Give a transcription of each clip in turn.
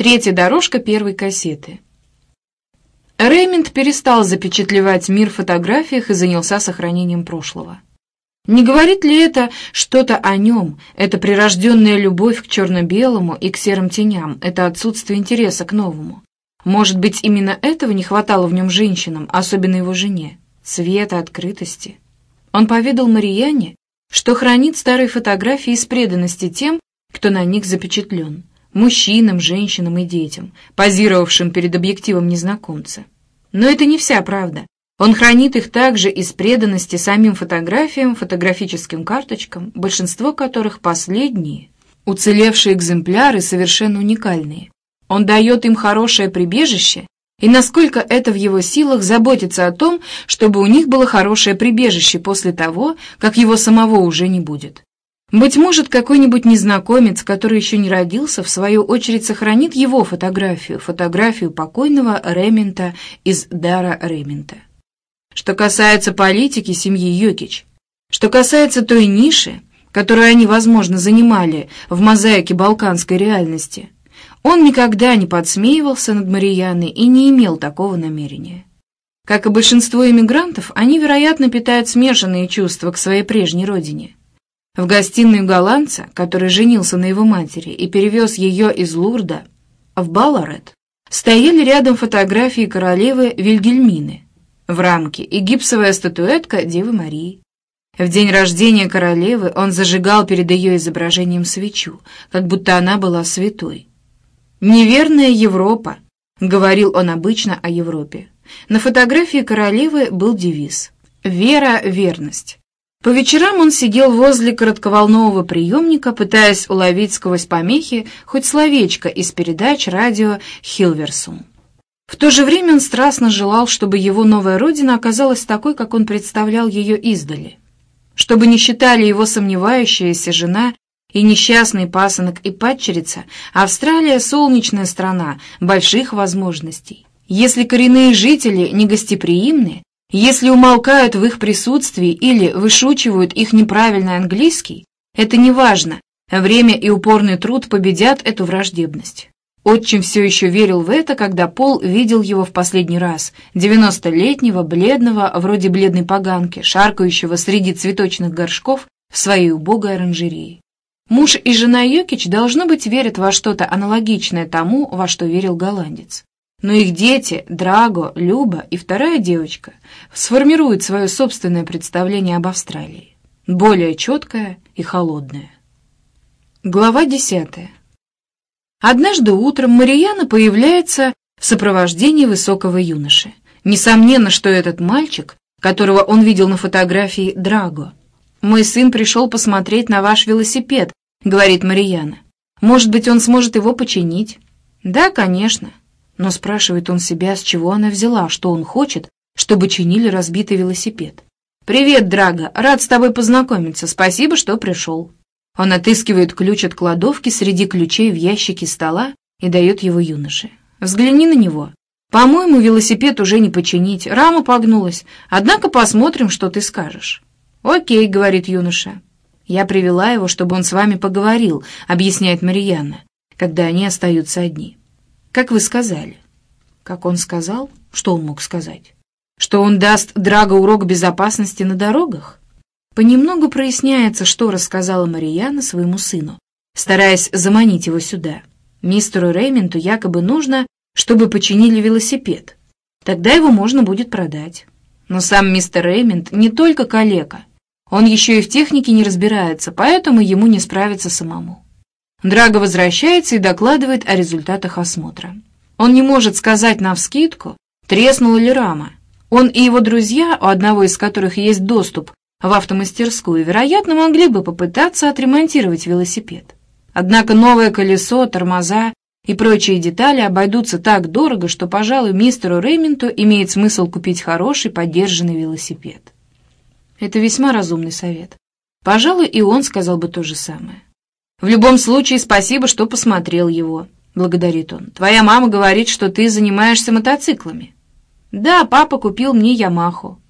Третья дорожка первой кассеты. Реймонд перестал запечатлевать мир в фотографиях и занялся сохранением прошлого. Не говорит ли это что-то о нем, это прирожденная любовь к черно-белому и к серым теням, это отсутствие интереса к новому? Может быть, именно этого не хватало в нем женщинам, особенно его жене, цвета, открытости? Он поведал Марияне, что хранит старые фотографии из преданности тем, кто на них запечатлен мужчинам, женщинам и детям, позировавшим перед объективом незнакомца. Но это не вся правда. Он хранит их также из преданности самим фотографиям, фотографическим карточкам, большинство которых последние, уцелевшие экземпляры совершенно уникальные. Он дает им хорошее прибежище, и насколько это в его силах заботиться о том, чтобы у них было хорошее прибежище после того, как его самого уже не будет. Быть может, какой-нибудь незнакомец, который еще не родился, в свою очередь сохранит его фотографию, фотографию покойного Ремента из Дара Ремента. Что касается политики семьи Йокич, что касается той ниши, которую они, возможно, занимали в мозаике балканской реальности, он никогда не подсмеивался над Марияной и не имел такого намерения. Как и большинство иммигрантов, они, вероятно, питают смешанные чувства к своей прежней родине – в гостиной голландца, который женился на его матери и перевез ее из Лурда в Балларет, стояли рядом фотографии королевы Вильгельмины в рамке и гипсовая статуэтка Девы Марии. В день рождения королевы он зажигал перед ее изображением свечу, как будто она была святой. «Неверная Европа», — говорил он обычно о Европе. На фотографии королевы был девиз «Вера — верность». По вечерам он сидел возле коротковолнового приемника, пытаясь уловить сквозь помехи хоть словечко из передач радио «Хилверсум». В то же время он страстно желал, чтобы его новая родина оказалась такой, как он представлял ее издали. Чтобы не считали его сомневающаяся жена и несчастный пасынок и падчерица, Австралия — солнечная страна, больших возможностей. Если коренные жители негостеприимны, если умолкают в их присутствии или вышучивают их неправильный английский, это не важно, время и упорный труд победят эту враждебность. Отчим все еще верил в это, когда Пол видел его в последний раз, девяностолетнего, бледного, вроде бледной поганки, шаркающего среди цветочных горшков в своей убогой оранжерее. Муж и жена Йокич, должно быть, верят во что-то аналогичное тому, во что верил голландец. Но их дети, Драго, Люба и вторая девочка, сформируют свое собственное представление об Австралии, более четкое и холодное. Глава десятая. Однажды утром Марияна появляется в сопровождении высокого юноши. Несомненно, что этот мальчик, которого он видел на фотографии Драго. «Мой сын пришел посмотреть на ваш велосипед», — говорит Марияна. «Может быть, он сможет его починить?» «Да, конечно. Но спрашивает он себя, с чего она взяла, что он хочет, чтобы чинили разбитый велосипед. «Привет, Драго, рад с тобой познакомиться, спасибо, что пришел». Он отыскивает ключ от кладовки среди ключей в ящике стола и дает его юноше. «Взгляни на него. По-моему, велосипед уже не починить, рама погнулась, однако посмотрим, что ты скажешь». «Окей», — говорит юноша. «Я привела его, чтобы он с вами поговорил», — объясняет Марьяна, когда они остаются одни. Как вы сказали. Как он сказал? Что он мог сказать? Что он даст Драго урок безопасности на дорогах? Понемногу проясняется, что рассказала Марияна своему сыну, стараясь заманить его сюда. Мистеру Рейменту якобы нужно, чтобы починили велосипед. Тогда его можно будет продать. Но сам мистер Реймент не только калека. Он еще и в технике не разбирается, поэтому ему не справиться самому. Драго возвращается и докладывает о результатах осмотра. Он не может сказать навскидку, треснула ли рама. Он и его друзья, у одного из которых есть доступ в автомастерскую, вероятно, могли бы попытаться отремонтировать велосипед. Однако новое колесо, тормоза и прочие детали обойдутся так дорого, что, пожалуй, мистеру Рейменту имеет смысл купить хороший поддержанный велосипед. Это весьма разумный совет. Пожалуй, и он сказал бы то же самое. «В любом случае, спасибо, что посмотрел его», — благодарит он. «Твоя мама говорит, что ты занимаешься мотоциклами». «Да, папа купил мне Ямаху».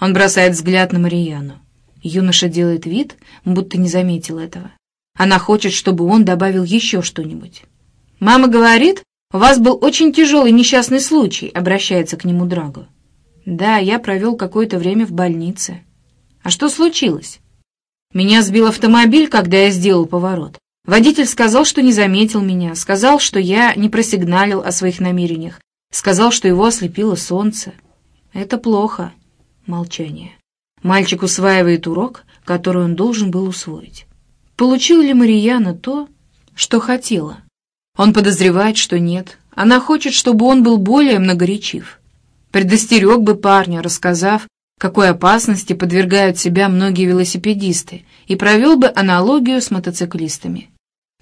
Он бросает взгляд на Марияну. Юноша делает вид, будто не заметил этого. Она хочет, чтобы он добавил еще что-нибудь. «Мама говорит, «У вас был очень тяжелый несчастный случай», — обращается к нему Драго. «Да, я провел какое-то время в больнице». «А что случилось?» «Меня сбил автомобиль, когда я сделал поворот. Водитель сказал, что не заметил меня, сказал, что я не просигналил о своих намерениях, сказал, что его ослепило солнце. Это плохо». Молчание. Мальчик усваивает урок, который он должен был усвоить. Получил ли Марияна то, что хотела? Он подозревает, что нет. Она хочет, чтобы он был более многоречив. Предостерег бы парня, рассказав, какой опасности подвергают себя многие велосипедисты, и провел бы аналогию с мотоциклистами.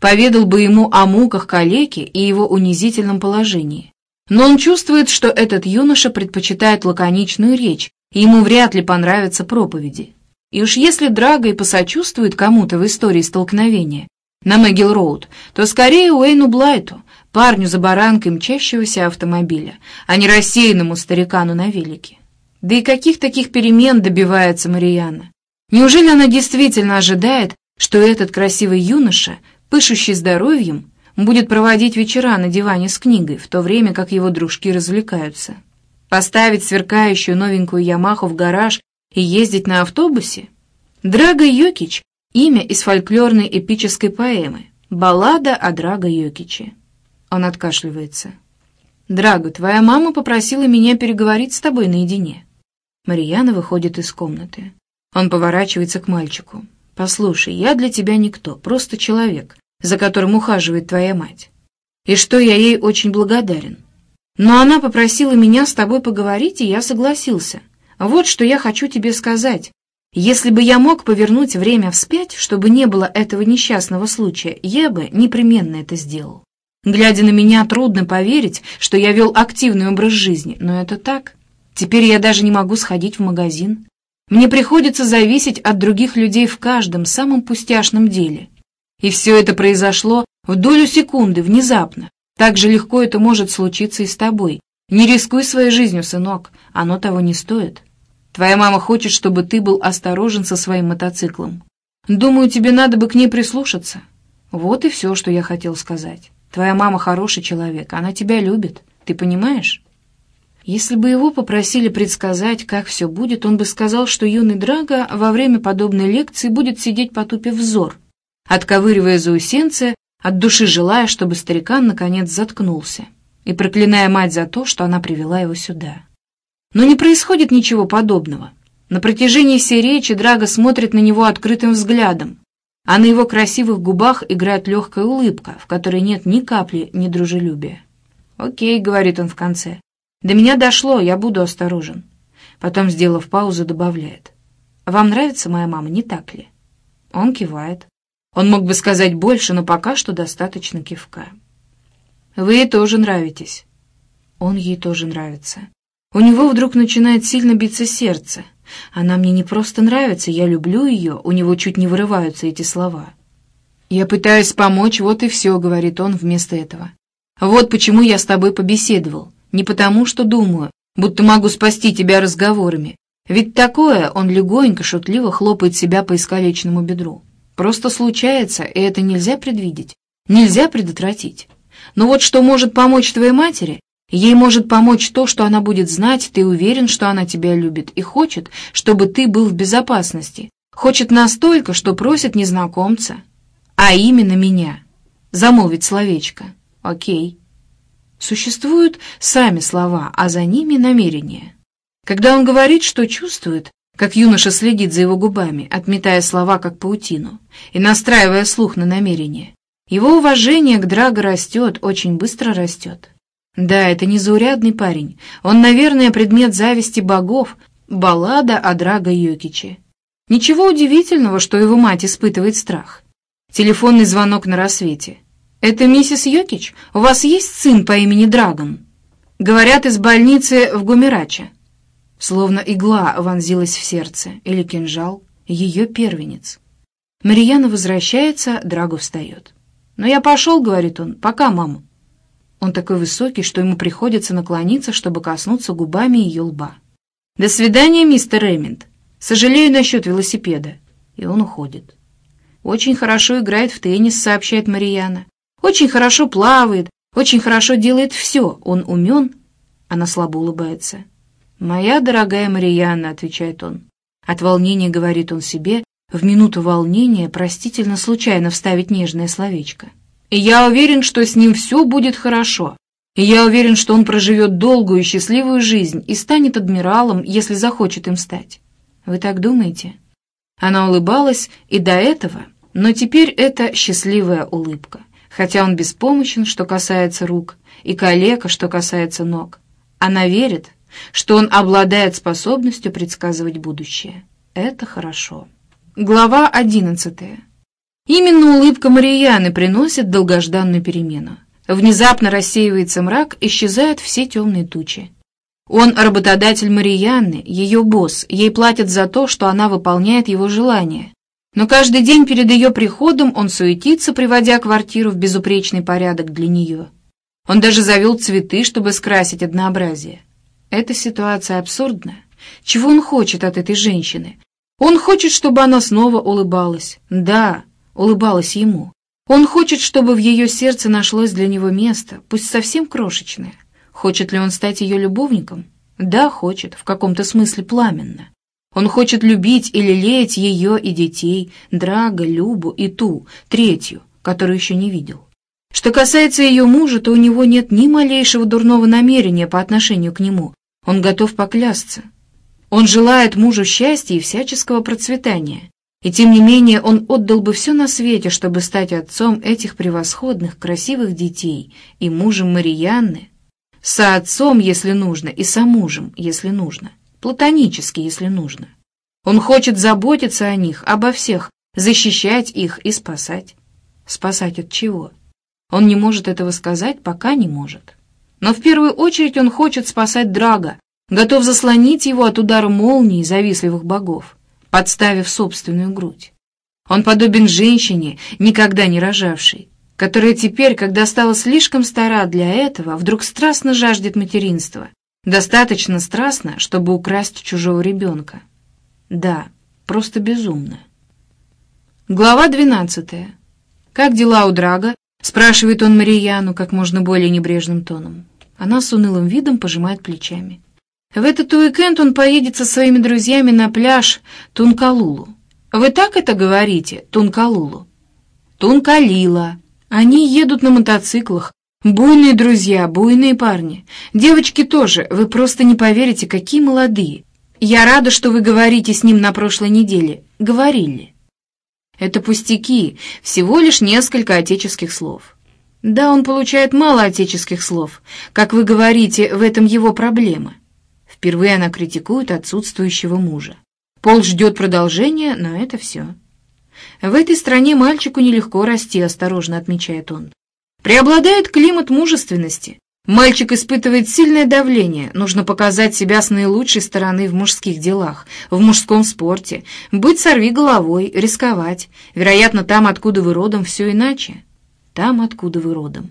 Поведал бы ему о муках калеки и его унизительном положении. Но он чувствует, что этот юноша предпочитает лаконичную речь, и ему вряд ли понравятся проповеди. И уж если Драго и посочувствует кому-то в истории столкновения на Мэггил-Роуд, то скорее Уэйну Блайту, парню за баранкой мчащегося автомобиля, а не рассеянному старикану на велике. Да и каких таких перемен добивается Марияна? Неужели она действительно ожидает, что этот красивый юноша, пышущий здоровьем, будет проводить вечера на диване с книгой, в то время как его дружки развлекаются? Поставить сверкающую новенькую Ямаху в гараж и ездить на автобусе? Драго Йокич — имя из фольклорной эпической поэмы «Баллада о Драго Йокиче». Он откашливается. «Драго, твоя мама попросила меня переговорить с тобой наедине». Марьяна выходит из комнаты. Он поворачивается к мальчику. «Послушай, я для тебя никто, просто человек, за которым ухаживает твоя мать. И что я ей очень благодарен. Но она попросила меня с тобой поговорить, и я согласился. Вот что я хочу тебе сказать. Если бы я мог повернуть время вспять, чтобы не было этого несчастного случая, я бы непременно это сделал. Глядя на меня, трудно поверить, что я вел активный образ жизни, но это так. Теперь я даже не могу сходить в магазин. Мне приходится зависеть от других людей в каждом самом пустяшном деле. И все это произошло в долю секунды, внезапно, так же легко это может случиться и с тобой. Не рискуй своей жизнью, сынок, оно того не стоит. Твоя мама хочет, чтобы ты был осторожен со своим мотоциклом. Думаю, тебе надо бы к ней прислушаться. Вот и все, что я хотел сказать. Твоя мама хороший человек, она тебя любит, ты понимаешь? Если бы его попросили предсказать, как все будет, он бы сказал, что юный Драго во время подобной лекции будет сидеть потупив взор, отковыривая заусенцы от души желая, чтобы старикан наконец заткнулся, и проклиная мать за то, что она привела его сюда. Но не происходит ничего подобного. На протяжении всей речи Драго смотрит на него открытым взглядом, а на его красивых губах играет легкая улыбка, в которой нет ни капли недружелюбия. «Окей», — говорит он в конце, — «до меня дошло, я буду осторожен». Потом, сделав паузу, добавляет, «Вам нравится моя мама, не так ли?» Он кивает. Он мог бы сказать больше, но пока что достаточно кивка. «Вы ей тоже нравитесь». Он ей тоже нравится. У него вдруг начинает сильно биться сердце. Она мне не просто нравится, я люблю ее, у него чуть не вырываются эти слова. «Я пытаюсь помочь, вот и все», — говорит он вместо этого. «Вот почему я с тобой побеседовал. Не потому, что думаю, будто могу спасти тебя разговорами. Ведь такое он легонько, шутливо хлопает себя по искалеченному бедру. Просто случается, и это нельзя предвидеть, нельзя предотвратить. Но вот что может помочь твоей матери? Ей может помочь то, что она будет знать, ты уверен, что она тебя любит и хочет, чтобы ты был в безопасности. Хочет настолько, что просит незнакомца. А именно меня. Замолвить словечко. Окей. Существуют сами слова, а за ними намерения. Когда он говорит, что чувствует, как юноша следит за его губами, отметая слова как паутину и настраивая слух на намерение. Его уважение к Драго растет, очень быстро растет. Да, это незаурядный парень. Он, наверное, предмет зависти богов. Баллада о Драго Йокиче. Ничего удивительного, что его мать испытывает страх. Телефонный звонок на рассвете. «Это миссис Йокич? У вас есть сын по имени Драгон?» Говорят, из больницы в Гумераче. Словно игла вонзилась в сердце, или кинжал, ее первенец. Марьяна возвращается, Драго встает. «Но я пошел», — говорит он, — «пока, мама». Он такой высокий, что ему приходится наклониться, чтобы коснуться губами ее лба. «До свидания, мистер Реминд. Сожалею насчет велосипеда». И он уходит. «Очень хорошо играет в теннис», — сообщает Марьяна. «Очень хорошо плавает, Очень хорошо делает все, он умен. Она слабо улыбается. «Моя дорогая Марияна», — отвечает он. От волнения говорит он себе, в минуту волнения простительно случайно вставить нежное словечко. «И я уверен, что с ним все будет хорошо. И я уверен, что он проживет долгую и счастливую жизнь и станет адмиралом, если захочет им стать. Вы так думаете?» Она улыбалась и до этого, но теперь это счастливая улыбка, хотя он беспомощен, что касается рук, и калека, что касается ног. Она верит, что он обладает способностью предсказывать будущее. Это хорошо. Глава одиннадцатая. Именно улыбка Марияны приносит долгожданную перемену. Внезапно рассеивается мрак, исчезают все темные тучи. Он работодатель Марияны, ее босс, ей платят за то, что она выполняет его желания. Но каждый день перед ее приходом он суетится, приводя квартиру в безупречный порядок для нее. Он даже завел цветы, чтобы скрасить однообразие. Эта ситуация абсурдна. Чего он хочет от этой женщины? Он хочет, чтобы она снова улыбалась. Да, улыбалась ему. Он хочет, чтобы в ее сердце нашлось для него место, пусть совсем крошечное. Хочет ли он стать ее любовником? Да, хочет, в каком-то смысле пламенно. Он хочет любить и лелеять ее и детей, Драга, Любу и ту, третью, которую еще не видел. Что касается ее мужа, то у него нет ни малейшего дурного намерения по отношению к нему, он готов поклясться. Он желает мужу счастья и всяческого процветания. И тем не менее он отдал бы все на свете, чтобы стать отцом этих превосходных, красивых детей и мужем Марианны, соотцом, если нужно, и мужем, если нужно, платонически, если нужно. Он хочет заботиться о них, обо всех, защищать их и спасать. Спасать от чего? Он не может этого сказать, пока не может. Но в первую очередь он хочет спасать Драга, готов заслонить его от удара молнии завистливых богов, подставив собственную грудь. Он подобен женщине, никогда не рожавшей, которая теперь, когда стала слишком стара для этого, вдруг страстно жаждет материнства, достаточно страстно, чтобы украсть чужого ребенка. Да, просто безумно. Глава двенадцатая. «Как дела у Драга?» — спрашивает он Марияну как можно более небрежным тоном. Она с унылым видом пожимает плечами. В этот уикенд он поедет со своими друзьями на пляж Тункалулу. Вы так это говорите, Тункалулу? Тункалила. Они едут на мотоциклах. Буйные друзья, буйные парни. Девочки тоже, вы просто не поверите, какие молодые. Я рада, что вы говорите с ним на прошлой неделе. Говорили. Это пустяки, всего лишь несколько отеческих слов. Да, он получает мало отеческих слов. Как вы говорите, в этом его проблема. Впервые она критикует отсутствующего мужа. Пол ждет продолжения, но это все. В этой стране мальчику нелегко расти, осторожно отмечает он. Преобладает климат мужественности. Мальчик испытывает сильное давление, нужно показать себя с наилучшей стороны в мужских делах, в мужском спорте, быть сорви головой, рисковать. Вероятно, там, откуда вы родом, все иначе там, откуда вы родом.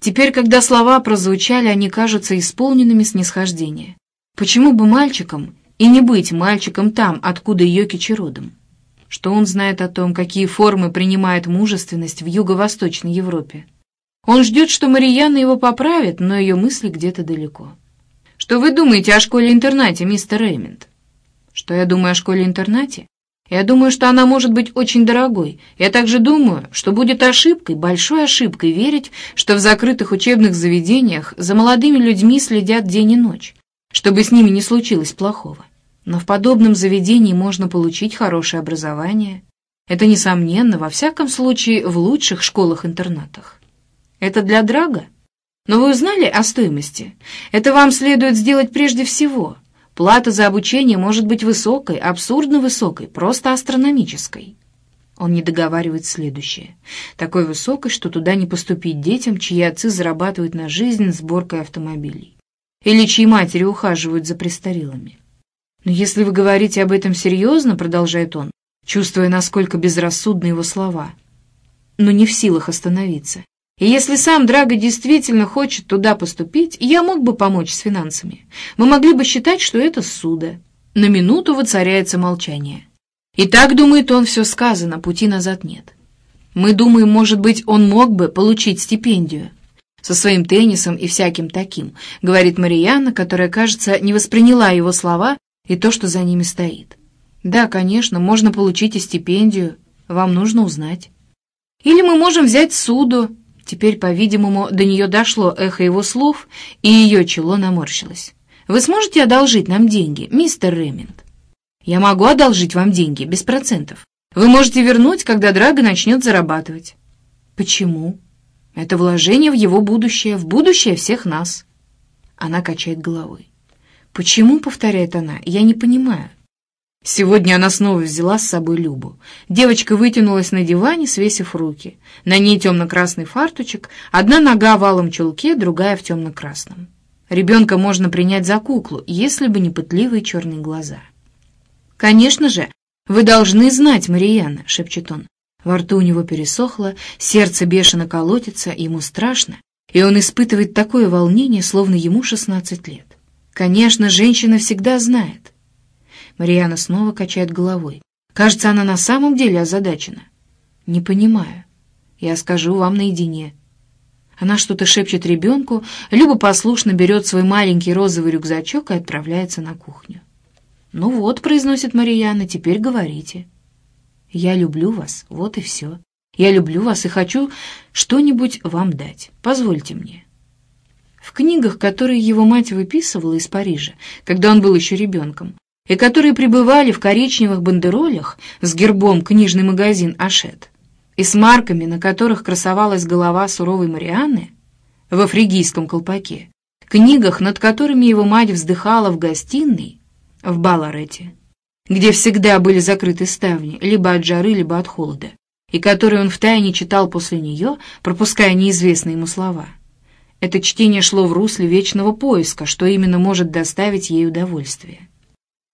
Теперь, когда слова прозвучали, они кажутся исполненными снисхождения. Почему бы мальчикам и не быть мальчиком там, откуда Йокичи родом? Что он знает о том, какие формы принимает мужественность в Юго-Восточной Европе? Он ждет, что Марияна его поправит, но ее мысли где-то далеко. Что вы думаете о школе-интернате, мистер Реймонд? Что я думаю о школе-интернате? Я думаю, что она может быть очень дорогой. Я также думаю, что будет ошибкой, большой ошибкой верить, что в закрытых учебных заведениях за молодыми людьми следят день и ночь, чтобы с ними не случилось плохого. Но в подобном заведении можно получить хорошее образование. Это, несомненно, во всяком случае, в лучших школах-интернатах. Это для Драга? Но вы узнали о стоимости? Это вам следует сделать прежде всего — Плата за обучение может быть высокой, абсурдно высокой, просто астрономической. Он не договаривает следующее. Такой высокой, что туда не поступить детям, чьи отцы зарабатывают на жизнь сборкой автомобилей. Или чьи матери ухаживают за престарелыми. Но если вы говорите об этом серьезно, продолжает он, чувствуя, насколько безрассудны его слова, но не в силах остановиться, и если сам Драго действительно хочет туда поступить, я мог бы помочь с финансами. Мы могли бы считать, что это суда. На минуту воцаряется молчание. И так, думает он, все сказано, пути назад нет. Мы думаем, может быть, он мог бы получить стипендию. со своим теннисом и всяким таким, говорит Марьяна, которая, кажется, не восприняла его слова и то, что за ними стоит. Да, конечно, можно получить и стипендию, вам нужно узнать. Или мы можем взять суду. Теперь, по-видимому, до нее дошло эхо его слов, и ее чело наморщилось. Вы сможете одолжить нам деньги, мистер Реминд? Я могу одолжить вам деньги, без процентов. Вы можете вернуть, когда Драго начнет зарабатывать. Почему? Это вложение в его будущее, в будущее всех нас. Она качает головой. Почему, повторяет она, я не понимаю. Сегодня она снова взяла с собой Любу. Девочка вытянулась на диване, свесив руки. На ней темно-красный фартучек, одна нога в алом чулке, другая в темно-красном. Ребенка можно принять за куклу, если бы не пытливые черные глаза. «Конечно же, вы должны знать, Марияна», — шепчет он. Во рту у него пересохло, сердце бешено колотится, ему страшно, и он испытывает такое волнение, словно ему шестнадцать лет. Конечно, женщина всегда знает. Марьяна снова качает головой. Кажется, она на самом деле озадачена. Не понимаю. Я скажу вам наедине. Она что-то шепчет ребенку, Люба послушно берет свой маленький розовый рюкзачок и отправляется на кухню. «Ну вот», — произносит Марьяна, — «теперь говорите». «Я люблю вас, вот и все. Я люблю вас и хочу что-нибудь вам дать. Позвольте мне». В книгах, которые его мать выписывала из Парижа, когда он был еще ребенком, и которые пребывали в коричневых бандеролях с гербом «Книжный магазин Ашет» и с марками, на которых красовалась голова суровой Марианны в фригийском колпаке, книгах, над которыми его мать вздыхала в гостиной в Баларете, где всегда были закрыты ставни, либо от жары, либо от холода, и которые он втайне читал после нее, пропуская неизвестные ему слова. Это чтение шло в русле вечного поиска, что именно может доставить ей удовольствие.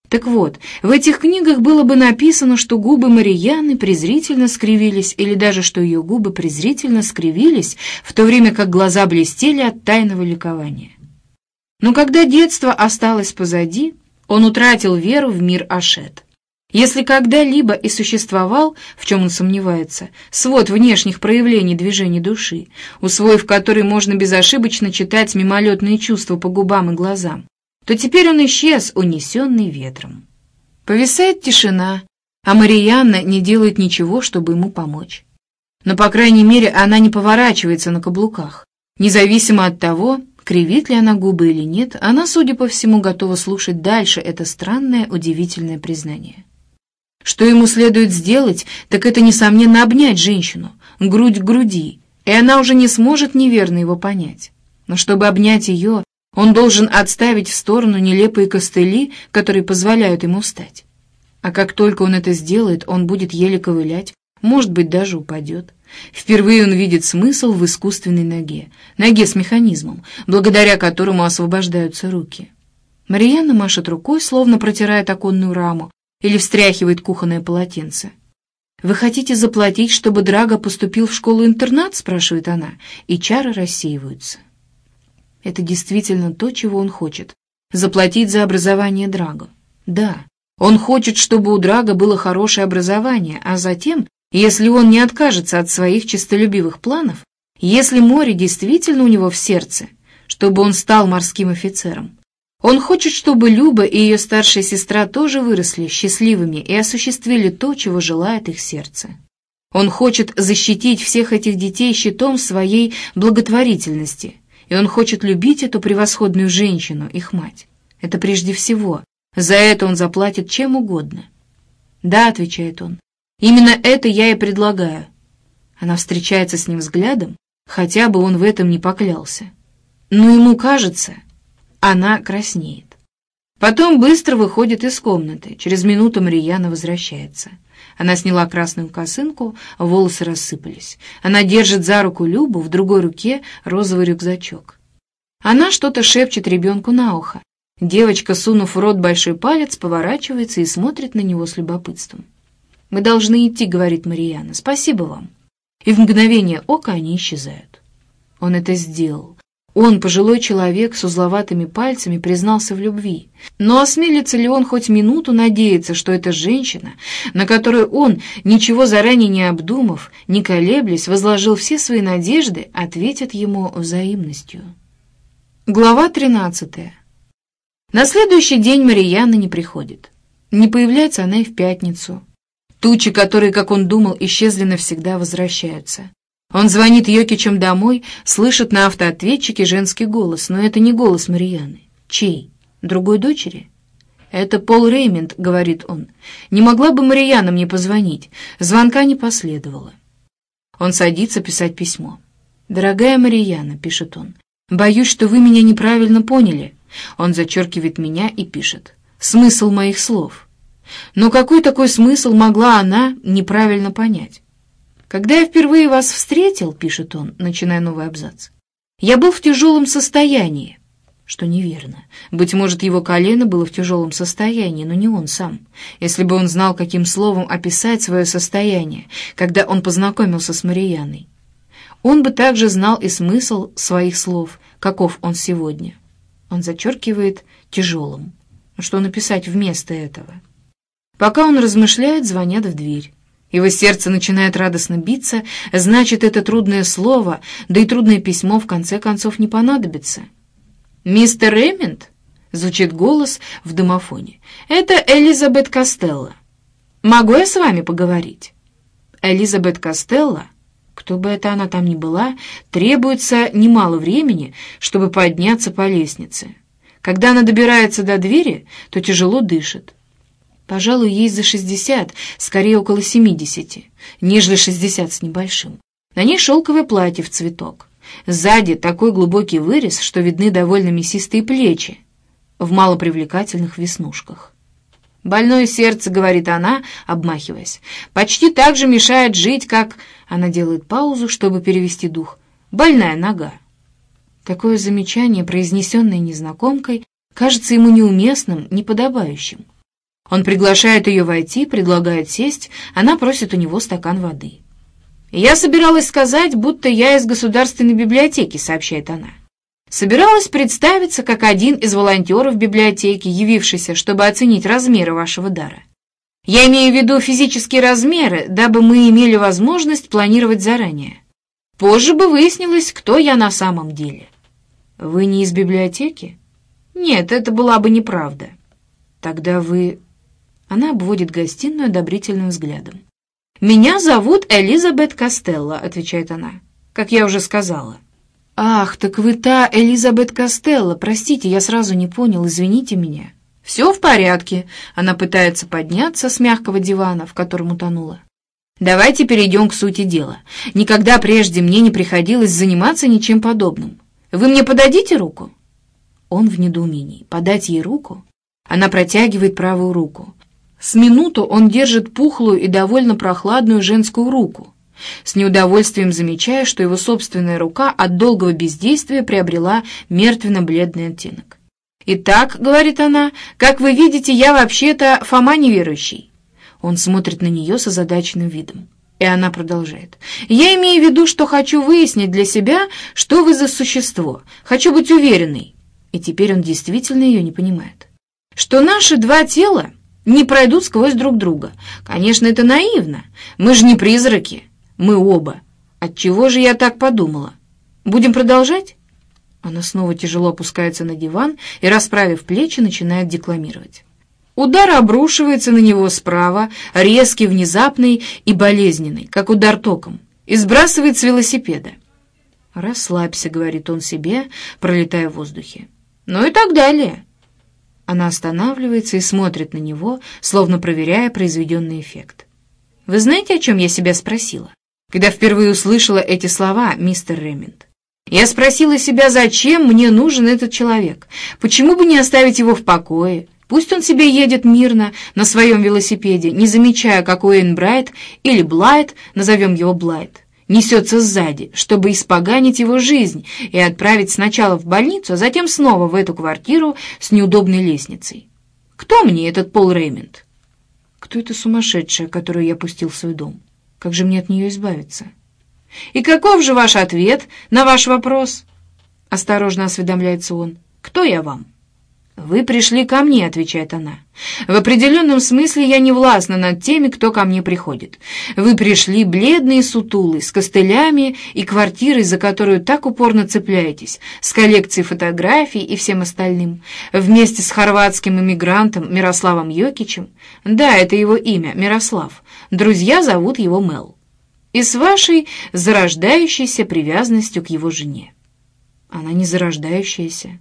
Так вот, в этих книгах было бы написано, что губы Марияны презрительно скривились, или даже что ее губы презрительно скривились, в то время как глаза блестели от тайного ликования. Но когда детство осталось позади, он утратил веру в мир Ашет. Если когда-либо и существовал, в чем он сомневается, свод внешних проявлений движений души, усвоив который можно безошибочно читать мимолетные чувства по губам и глазам, то теперь он исчез, унесенный ветром. Повисает тишина, а Марианна не делает ничего, чтобы ему помочь. Но, по крайней мере, она не поворачивается на каблуках. Независимо от того, кривит ли она губы или нет, она, судя по всему, готова слушать дальше это странное, удивительное признание. Что ему следует сделать, так это, несомненно, обнять женщину, грудь к груди, и она уже не сможет неверно его понять. Но чтобы обнять ее, он должен отставить в сторону нелепые костыли, которые позволяют ему встать. А как только он это сделает, он будет еле ковылять, может быть, даже упадет. Впервые он видит смысл в искусственной ноге, ноге с механизмом, благодаря которому освобождаются руки. Марьяна машет рукой, словно протирает оконную раму, или встряхивает кухонное полотенце. «Вы хотите заплатить, чтобы Драго поступил в школу-интернат?» — спрашивает она, и чары рассеиваются. Это действительно то, чего он хочет. Заплатить за образование Драго. Да, он хочет, чтобы у Драго было хорошее образование, а затем, если он не откажется от своих честолюбивых планов, если море действительно у него в сердце, чтобы он стал морским офицером. Он хочет, чтобы Люба и ее старшая сестра тоже выросли счастливыми и осуществили то, чего желает их сердце. Он хочет защитить всех этих детей щитом своей благотворительности – и он хочет любить эту превосходную женщину, их мать. Это прежде всего. За это он заплатит чем угодно. «Да», — отвечает он, — «именно это я и предлагаю». Она встречается с ним взглядом, хотя бы он в этом не поклялся. Но ему кажется, она краснеет. Потом быстро выходит из комнаты. Через минуту Марьяна возвращается. Она сняла красную косынку, волосы рассыпались. Она держит за руку Любу, в другой руке розовый рюкзачок. Она что-то шепчет ребенку на ухо. Девочка, сунув в рот большой палец, поворачивается и смотрит на него с любопытством. «Мы должны идти», — говорит Марьяна. «Спасибо вам». И в мгновение ока они исчезают. Он это сделал. Он, пожилой человек с узловатыми пальцами, признался в любви. Но осмелится ли он хоть минуту надеяться, что эта женщина, на которую он, ничего заранее не обдумав, не колеблясь, возложил все свои надежды, ответит ему взаимностью? Глава 13. На следующий день Марияна не приходит. Не появляется она и в пятницу. Тучи, которые, как он думал, исчезли навсегда, возвращаются. Он звонит Йокичем домой, слышит на автоответчике женский голос, но это не голос Марьяны. Чей? Другой дочери? «Это Пол Реймонд», — говорит он. «Не могла бы Марьяна мне позвонить?» Звонка не последовало. Он садится писать письмо. «Дорогая Марьяна», — пишет он, — «боюсь, что вы меня неправильно поняли». Он зачеркивает меня и пишет. «Смысл моих слов». Но какой такой смысл могла она неправильно понять? «Когда я впервые вас встретил, — пишет он, начиная новый абзац, — я был в тяжелом состоянии». Что неверно. Быть может, его колено было в тяжелом состоянии, но не он сам. Если бы он знал, каким словом описать свое состояние, когда он познакомился с Марияной, он бы также знал и смысл своих слов, каков он сегодня. Он зачеркивает тяжелым. Что написать вместо этого? Пока он размышляет, звонят в дверь. Его сердце начинает радостно биться, значит, это трудное слово, да и трудное письмо в конце концов не понадобится. «Мистер Ремент?» — звучит голос в домофоне. «Это Элизабет Костелло. Могу я с вами поговорить?» Элизабет Костелло, кто бы это она там ни была, требуется немало времени, чтобы подняться по лестнице. Когда она добирается до двери, то тяжело дышит. Пожалуй, ей за шестьдесят, скорее около семидесяти, нежели шестьдесят с небольшим. На ней шелковое платье в цветок. Сзади такой глубокий вырез, что видны довольно мясистые плечи в малопривлекательных веснушках. «Больное сердце», — говорит она, обмахиваясь, — «почти так же мешает жить, как...» Она делает паузу, чтобы перевести дух. «Больная нога». Такое замечание, произнесенное незнакомкой, кажется ему неуместным, неподобающим. Он приглашает ее войти, предлагает сесть, она просит у него стакан воды. «Я собиралась сказать, будто я из государственной библиотеки», — сообщает она. «Собиралась представиться как один из волонтеров библиотеки, явившийся, чтобы оценить размеры вашего дара. Я имею в виду физические размеры, дабы мы имели возможность планировать заранее. Позже бы выяснилось, кто я на самом деле». «Вы не из библиотеки?» «Нет, это была бы неправда». «Тогда вы она обводит гостиную одобрительным взглядом. «Меня зовут Элизабет Костелло», — отвечает она, — «как я уже сказала». «Ах, так вы та Элизабет Костелло. Простите, я сразу не понял, извините меня». «Все в порядке», — она пытается подняться с мягкого дивана, в котором утонула. «Давайте перейдем к сути дела. Никогда прежде мне не приходилось заниматься ничем подобным. Вы мне подадите руку?» Он в недоумении. «Подать ей руку?» Она протягивает правую руку. С минуту он держит пухлую и довольно прохладную женскую руку, с неудовольствием замечая, что его собственная рука от долгого бездействия приобрела мертвенно-бледный оттенок. «Итак», — говорит она, — «как вы видите, я вообще-то Фома неверующий». Он смотрит на нее с озадаченным видом. И она продолжает. «Я имею в виду, что хочу выяснить для себя, что вы за существо. Хочу быть уверенной». И теперь он действительно ее не понимает. «Что наши два тела не пройдут сквозь друг друга. Конечно, это наивно. Мы же не призраки. Мы оба. Отчего же я так подумала? Будем продолжать?» Она снова тяжело опускается на диван и, расправив плечи, начинает декламировать. Удар обрушивается на него справа, резкий, внезапный и болезненный, как удар током, и сбрасывает с велосипеда. «Расслабься», — говорит он себе, пролетая в воздухе. Ну и так далее. Она останавливается и смотрит на него, словно проверяя произведенный эффект. «Вы знаете, о чем я себя спросила?» Когда впервые услышала эти слова, мистер Реминд. Я спросила себя, зачем мне нужен этот человек? Почему бы не оставить его в покое? Пусть он себе едет мирно на своем велосипеде, не замечая, как Уэйн Брайт или Блайт, назовем его Блайт, несется сзади, чтобы испоганить его жизнь и отправить сначала в больницу, а затем снова в эту квартиру с неудобной лестницей. Кто мне этот Пол Реймонд? Кто эта сумасшедшая, которую я пустил в свой дом? Как же мне от нее избавиться? И каков же ваш ответ на ваш вопрос? — осторожно осведомляется он. «Кто я вам?» «Вы пришли ко мне», — отвечает она. «В определенном смысле я не властна над теми, кто ко мне приходит. Вы пришли бледные сутулы, с костылями и квартирой, за которую так упорно цепляетесь, с коллекцией фотографий и всем остальным, вместе с хорватским иммигрантом Мирославом Йокичем. Да, это его имя, Мирослав. Друзья зовут его Мел. И с вашей зарождающейся привязанностью к его жене». «Она не зарождающаяся»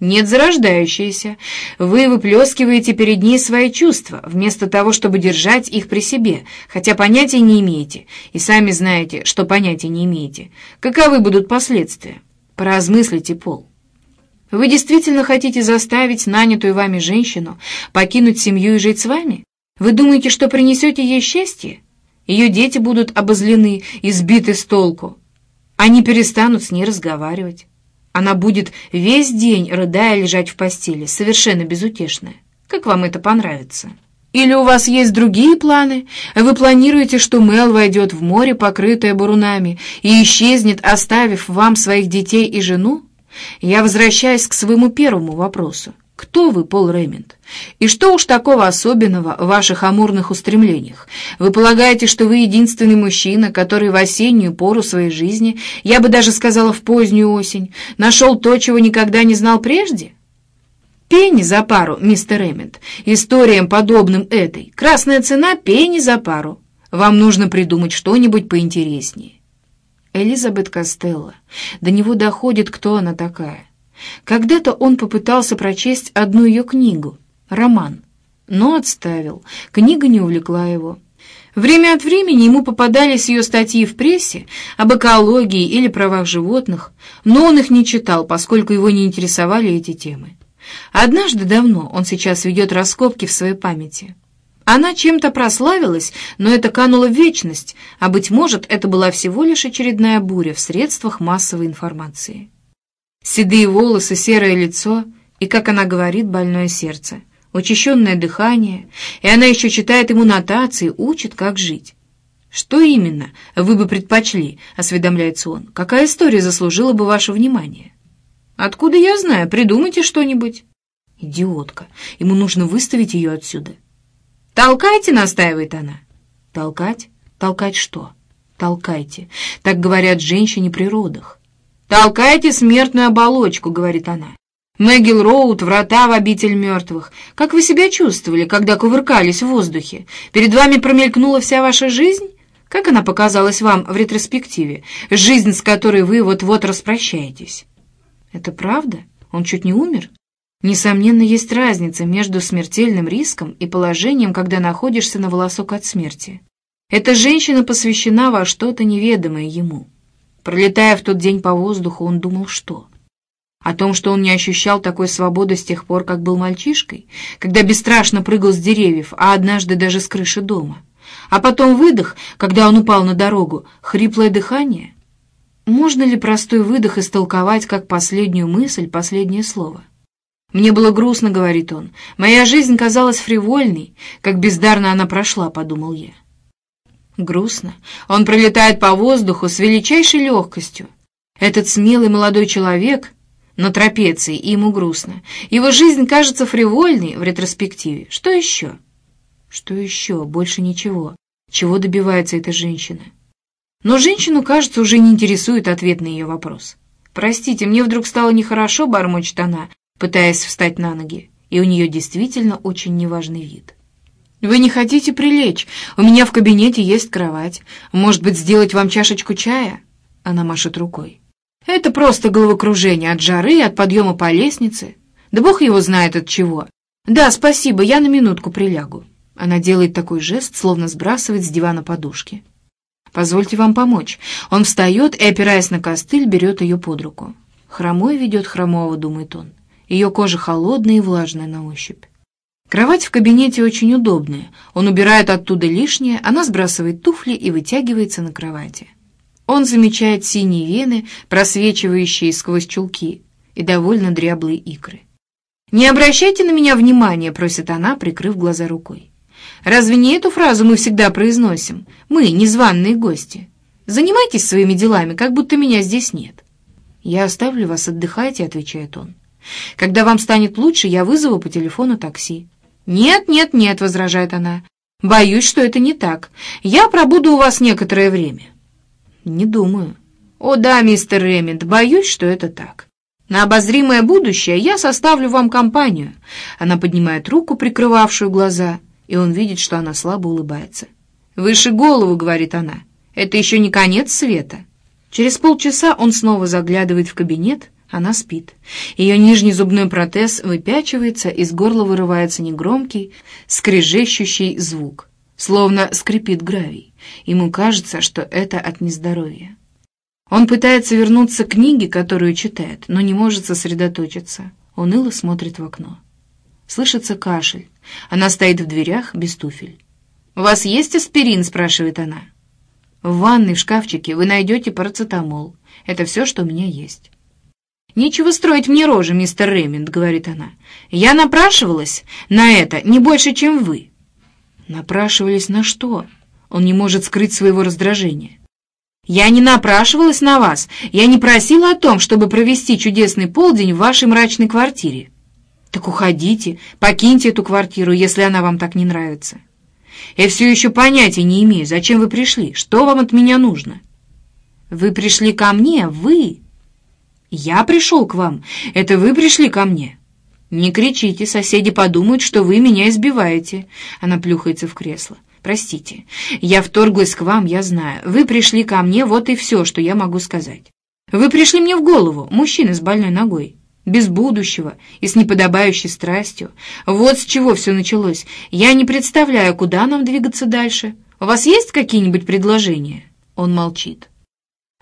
нет зарождающейся. Вы выплескиваете перед ней свои чувства, вместо того, чтобы держать их при себе, хотя понятия не имеете, и сами знаете, что понятия не имеете. Каковы будут последствия? Поразмыслите, Пол. Вы действительно хотите заставить нанятую вами женщину покинуть семью и жить с вами? Вы думаете, что принесете ей счастье? Ее дети будут обозлены и сбиты с толку. Они перестанут с ней разговаривать. Она будет весь день, рыдая, лежать в постели, совершенно безутешная. Как вам это понравится? Или у вас есть другие планы? Вы планируете, что Мел войдет в море, покрытое бурунами, и исчезнет, оставив вам своих детей и жену? Я возвращаюсь к своему первому вопросу. Кто вы, Пол Ремент? И что уж такого особенного в ваших амурных устремлениях? Вы полагаете, что вы единственный мужчина, который в осеннюю пору своей жизни, я бы даже сказала в позднюю осень, нашел то, чего никогда не знал прежде? Пенни за пару, мистер Ремент. Историям, подобным этой. Красная цена — пенни за пару. Вам нужно придумать что-нибудь поинтереснее. Элизабет Костелло. До него доходит, кто она такая. Когда-то он попытался прочесть одну ее книгу, роман, но отставил, книга не увлекла его. Время от времени ему попадались ее статьи в прессе об экологии или правах животных, но он их не читал, поскольку его не интересовали эти темы. Однажды давно он сейчас ведет раскопки в своей памяти. Она чем-то прославилась, но это кануло в вечность, а, быть может, это была всего лишь очередная буря в средствах массовой информации. Седые волосы, серое лицо и, как она говорит, больное сердце, учащенное дыхание, и она еще читает ему нотации, учит, как жить. «Что именно вы бы предпочли?» — осведомляется он. «Какая история заслужила бы ваше внимание?» «Откуда я знаю? Придумайте что-нибудь». «Идиотка. Ему нужно выставить ее отсюда». «Толкайте!» — настаивает она. «Толкать? Толкать что?» «Толкайте». Так говорят женщине при родах. «Толкайте смертную оболочку», — говорит она. «Мэггил Роуд, врата в обитель мертвых. Как вы себя чувствовали, когда кувыркались в воздухе? Перед вами промелькнула вся ваша жизнь? Как она показалась вам в ретроспективе? Жизнь, с которой вы вот-вот распрощаетесь?» «Это правда? Он чуть не умер?» Несомненно, есть разница между смертельным риском и положением, когда находишься на волосок от смерти. Эта женщина посвящена во что-то неведомое ему. Пролетая в тот день по воздуху, он думал, что? О том, что он не ощущал такой свободы с тех пор, как был мальчишкой, когда бесстрашно прыгал с деревьев, а однажды даже с крыши дома. А потом выдох, когда он упал на дорогу, хриплое дыхание. Можно ли простой выдох истолковать как последнюю мысль, последнее слово? «Мне было грустно», — говорит он. «Моя жизнь казалась фривольной, как бездарно она прошла», — подумал я. Грустно. Он пролетает по воздуху с величайшей легкостью. Этот смелый молодой человек на трапеции, и ему грустно. Его жизнь кажется фривольной в ретроспективе. Что еще? Что еще? Больше ничего. Чего добивается эта женщина? Но женщину, кажется, уже не интересует ответ на ее вопрос. «Простите, мне вдруг стало нехорошо», — бормочет она, пытаясь встать на ноги, и у нее действительно очень неважный вид. «Вы не хотите прилечь? У меня в кабинете есть кровать. Может быть, сделать вам чашечку чая?» Она машет рукой. «Это просто головокружение от жары, от подъема по лестнице. Да бог его знает от чего. Да, спасибо, я на минутку прилягу». Она делает такой жест, словно сбрасывает с дивана подушки. «Позвольте вам помочь». Он встает и, опираясь на костыль, берет ее под руку. «Хромой ведет хромого», — думает он. Ее кожа холодная и влажная на ощупь. Кровать в кабинете очень удобная. Он убирает оттуда лишнее, она сбрасывает туфли и вытягивается на кровати. Он замечает синие вены, просвечивающие сквозь чулки, и довольно дряблые икры. «Не обращайте на меня внимания», — просит она, прикрыв глаза рукой. «Разве не эту фразу мы всегда произносим? Мы, незваные гости. Занимайтесь своими делами, как будто меня здесь нет». «Я оставлю вас, отдыхайте», — отвечает он. «Когда вам станет лучше, я вызову по телефону такси». «Нет, нет, нет», — возражает она. «Боюсь, что это не так. Я пробуду у вас некоторое время». «Не думаю». «О да, мистер Ремент, боюсь, что это так. На обозримое будущее я составлю вам компанию». Она поднимает руку, прикрывавшую глаза, и он видит, что она слабо улыбается. «Выше голову», — говорит она. «Это еще не конец света». Через полчаса он снова заглядывает в кабинет, она спит. Ее нижний зубной протез выпячивается, из горла вырывается негромкий, скрежещущий звук, словно скрипит гравий. Ему кажется, что это от нездоровья. Он пытается вернуться к книге, которую читает, но не может сосредоточиться. Уныло смотрит в окно. Слышится кашель. Она стоит в дверях без туфель. «У вас есть аспирин?» — спрашивает она. «В ванной, в шкафчике вы найдете парацетамол. Это все, что у меня есть». «Нечего строить мне рожи, мистер Реминд», — говорит она. «Я напрашивалась на это не больше, чем вы». «Напрашивались на что?» Он не может скрыть своего раздражения. «Я не напрашивалась на вас. Я не просила о том, чтобы провести чудесный полдень в вашей мрачной квартире». «Так уходите, покиньте эту квартиру, если она вам так не нравится». «Я все еще понятия не имею, зачем вы пришли, что вам от меня нужно». «Вы пришли ко мне, вы...» «Я пришел к вам. Это вы пришли ко мне». «Не кричите, соседи подумают, что вы меня избиваете». Она плюхается в кресло. «Простите, я вторглась к вам, я знаю. Вы пришли ко мне, вот и все, что я могу сказать. Вы пришли мне в голову, мужчина с больной ногой, без будущего и с неподобающей страстью. Вот с чего все началось. Я не представляю, куда нам двигаться дальше. У вас есть какие-нибудь предложения?» Он молчит.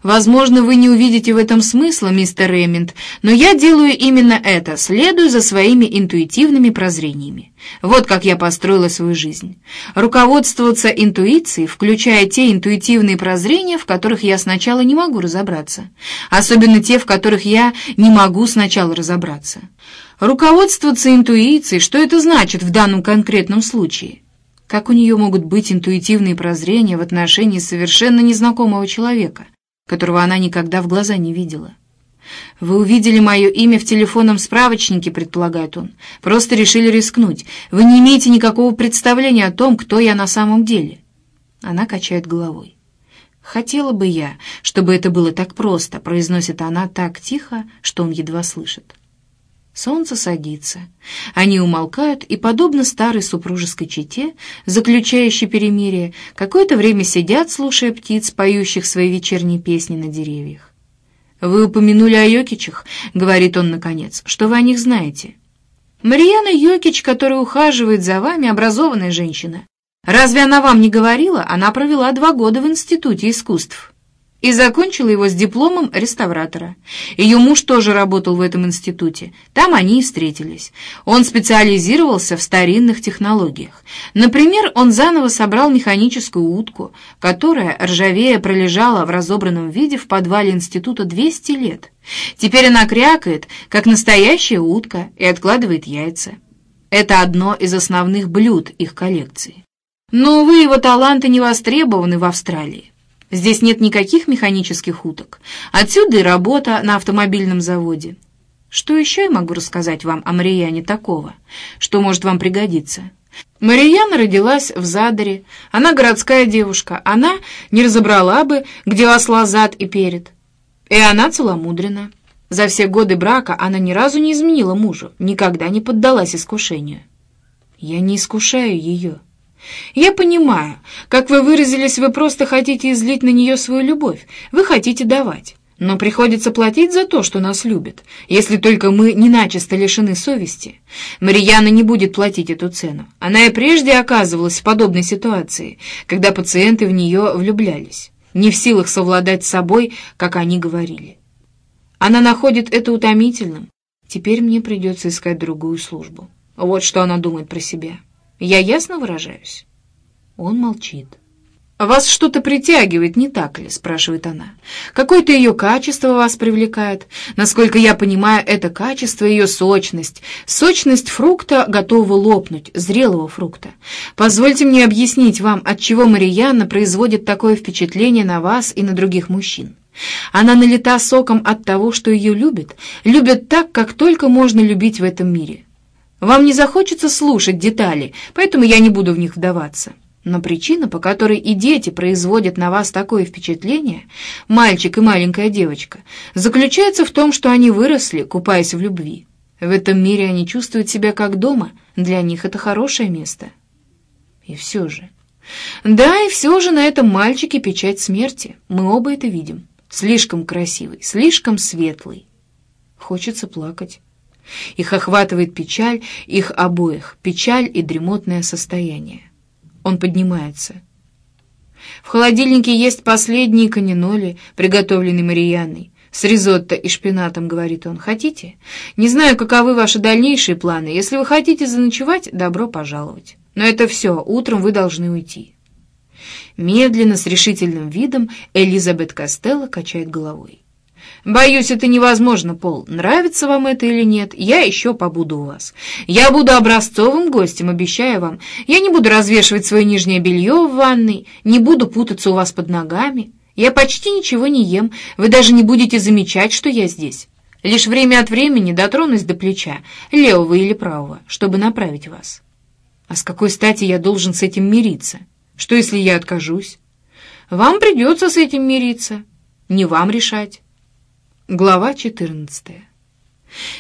Возможно, вы не увидите в этом смысла, мистер Реминд, но я делаю именно это, следую за своими интуитивными прозрениями. Вот как я построила свою жизнь. Руководствоваться интуицией, включая те интуитивные прозрения, в которых я сначала не могу разобраться. Особенно те, в которых я не могу сначала разобраться. Руководствоваться интуицией, что это значит в данном конкретном случае? Как у нее могут быть интуитивные прозрения в отношении совершенно незнакомого человека? Которого она никогда в глаза не видела. «Вы увидели мое имя в телефонном справочнике», — предполагает он. «Просто решили рискнуть. Вы не имеете никакого представления о том, кто я на самом деле». Она качает головой. «Хотела бы я, чтобы это было так просто», — произносит она так тихо, что он едва слышит. Солнце садится. Они умолкают и, подобно старой супружеской чете, заключающей перемирие, какое-то время сидят, слушая птиц, поющих свои вечерние песни на деревьях. «Вы упомянули о Йокичах», — говорит он наконец. «Что вы о них знаете?» «Марьяна Йокич, которая ухаживает за вами, образованная женщина. Разве она вам не говорила? Она провела два года в Институте искусств» и закончила его с дипломом реставратора. Ее муж тоже работал в этом институте. Там они и встретились. Он специализировался в старинных технологиях. Например, он заново собрал механическую утку, которая, ржавея, пролежала в разобранном виде в подвале института 200 лет. Теперь она крякает, как настоящая утка, и откладывает яйца. Это одно из основных блюд их коллекции. Но, увы, его таланты не востребованы в Австралии. Здесь нет никаких механических уток. Отсюда и работа на автомобильном заводе. Что еще я могу рассказать вам о Марияне такого, что может вам пригодиться? Марияна родилась в Задаре. Она городская девушка. Она не разобрала бы, где осла зад и перед. И она целомудрена. За все годы брака она ни разу не изменила мужу, никогда не поддалась искушению. Я не искушаю ее. Я понимаю, как вы выразились, вы просто хотите излить на нее свою любовь, вы хотите давать. Но приходится платить за то, что нас любят, если только мы не начисто лишены совести. Марьяна не будет платить эту цену. Она и прежде оказывалась в подобной ситуации, когда пациенты в нее влюблялись, не в силах совладать с собой, как они говорили. Она находит это утомительным. Теперь мне придется искать другую службу. Вот что она думает про себя. Я ясно выражаюсь?» Он молчит. «Вас что-то притягивает, не так ли?» — спрашивает она. «Какое-то ее качество вас привлекает. Насколько я понимаю, это качество — ее сочность. Сочность фрукта готова лопнуть, зрелого фрукта. Позвольте мне объяснить вам, от чего Марияна производит такое впечатление на вас и на других мужчин. Она налита соком от того, что ее любят, любят так, как только можно любить в этом мире. Вам не захочется слушать детали, поэтому я не буду в них вдаваться. Но причина, по которой и дети производят на вас такое впечатление, мальчик и маленькая девочка, заключается в том, что они выросли, купаясь в любви. В этом мире они чувствуют себя как дома, для них это хорошее место. И все же... Да, и все же на этом мальчике печать смерти, мы оба это видим. Слишком красивый, слишком светлый. Хочется плакать. Их охватывает печаль, их обоих, печаль и дремотное состояние. Он поднимается. В холодильнике есть последние каниноли, приготовленные Марианной. С ризотто и шпинатом, говорит он. Хотите? Не знаю, каковы ваши дальнейшие планы. Если вы хотите заночевать, добро пожаловать. Но это все, утром вы должны уйти. Медленно, с решительным видом, Элизабет Костелло качает головой. «Боюсь, это невозможно, Пол. Нравится вам это или нет, я еще побуду у вас. Я буду образцовым гостем, обещаю вам. Я не буду развешивать свое нижнее белье в ванной, не буду путаться у вас под ногами. Я почти ничего не ем, вы даже не будете замечать, что я здесь. Лишь время от времени дотронусь до плеча, левого или правого, чтобы направить вас. А с какой стати я должен с этим мириться? Что, если я откажусь? Вам придется с этим мириться, не вам решать». Глава 14.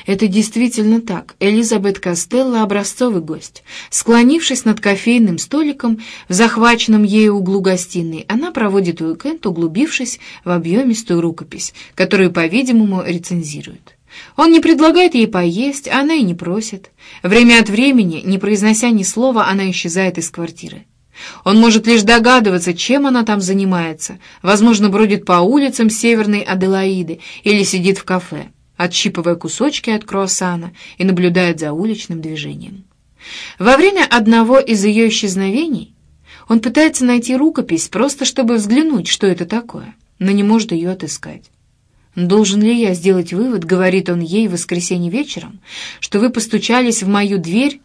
Это действительно так. Элизабет Костелло — образцовый гость. Склонившись над кофейным столиком в захваченном ею углу гостиной, она проводит уикенд, углубившись в объемистую рукопись, которую, по-видимому, рецензирует. Он не предлагает ей поесть, она и не просит. Время от времени, не произнося ни слова, она исчезает из квартиры. Он может лишь догадываться, чем она там занимается. Возможно, бродит по улицам северной Аделаиды или сидит в кафе, отщипывая кусочки от круассана и наблюдает за уличным движением. Во время одного из ее исчезновений он пытается найти рукопись, просто чтобы взглянуть, что это такое, но не может ее отыскать. «Должен ли я сделать вывод, — говорит он ей в воскресенье вечером, — что вы постучались в мою дверь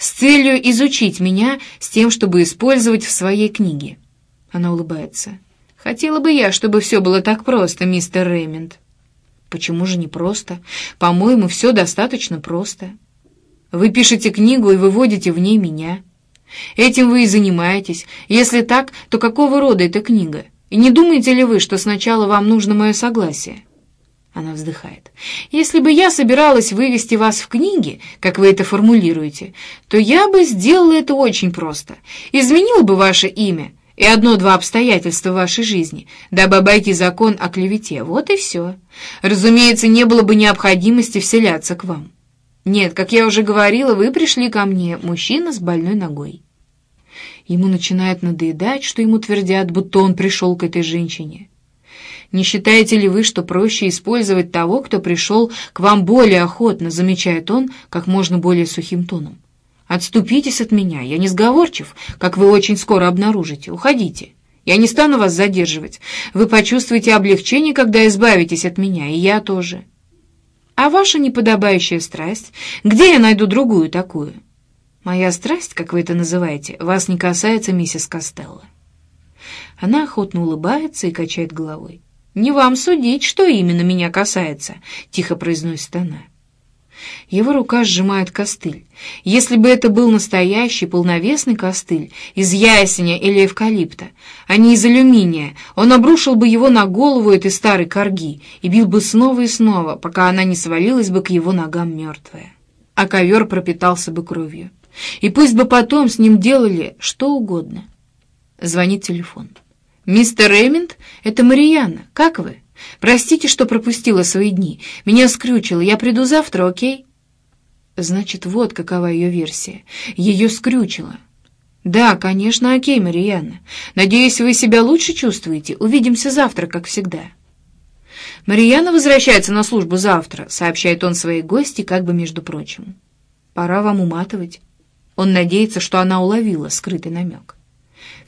с целью изучить меня, с тем, чтобы использовать в своей книге. Она улыбается. Хотела бы я, чтобы все было так просто, мистер Рэймонд. Почему же не просто? По-моему, все достаточно просто. Вы пишете книгу и выводите в ней меня. Этим вы и занимаетесь. Если так, то какого рода эта книга? И не думаете ли вы, что сначала вам нужно мое согласие? Она вздыхает. «Если бы я собиралась вывести вас в книги, как вы это формулируете, то я бы сделала это очень просто. Изменила бы ваше имя и одно-два обстоятельства вашей жизни, дабы обойти закон о клевете. Вот и все. Разумеется, не было бы необходимости вселяться к вам. Нет, как я уже говорила, вы пришли ко мне, мужчина с больной ногой». Ему начинает надоедать, что ему твердят, будто он пришел к этой женщине. Не считаете ли вы, что проще использовать того, кто пришел к вам более охотно, замечает он, как можно более сухим тоном? Отступитесь от меня, я не сговорчив, как вы очень скоро обнаружите. Уходите. Я не стану вас задерживать. Вы почувствуете облегчение, когда избавитесь от меня, и я тоже. А ваша неподобающая страсть? Где я найду другую такую? Моя страсть, как вы это называете, вас не касается, миссис Костелло. Она охотно улыбается и качает головой. «Не вам судить, что именно меня касается», — тихо произносит она. Его рука сжимает костыль. Если бы это был настоящий полновесный костыль из ясеня или эвкалипта, а не из алюминия, он обрушил бы его на голову этой старой корги и бил бы снова и снова, пока она не свалилась бы к его ногам мертвая. А ковер пропитался бы кровью. И пусть бы потом с ним делали что угодно. Звонит телефон. «Мистер Реминд, это Марияна. Как вы? Простите, что пропустила свои дни. Меня скрючило. Я приду завтра, окей?» Значит, вот какова ее версия. Ее скрючило. «Да, конечно, окей, Марияна. Надеюсь, вы себя лучше чувствуете. Увидимся завтра, как всегда». «Марияна возвращается на службу завтра», — сообщает он своей гости, как бы между прочим. «Пора вам уматывать». Он надеется, что она уловила скрытый намек.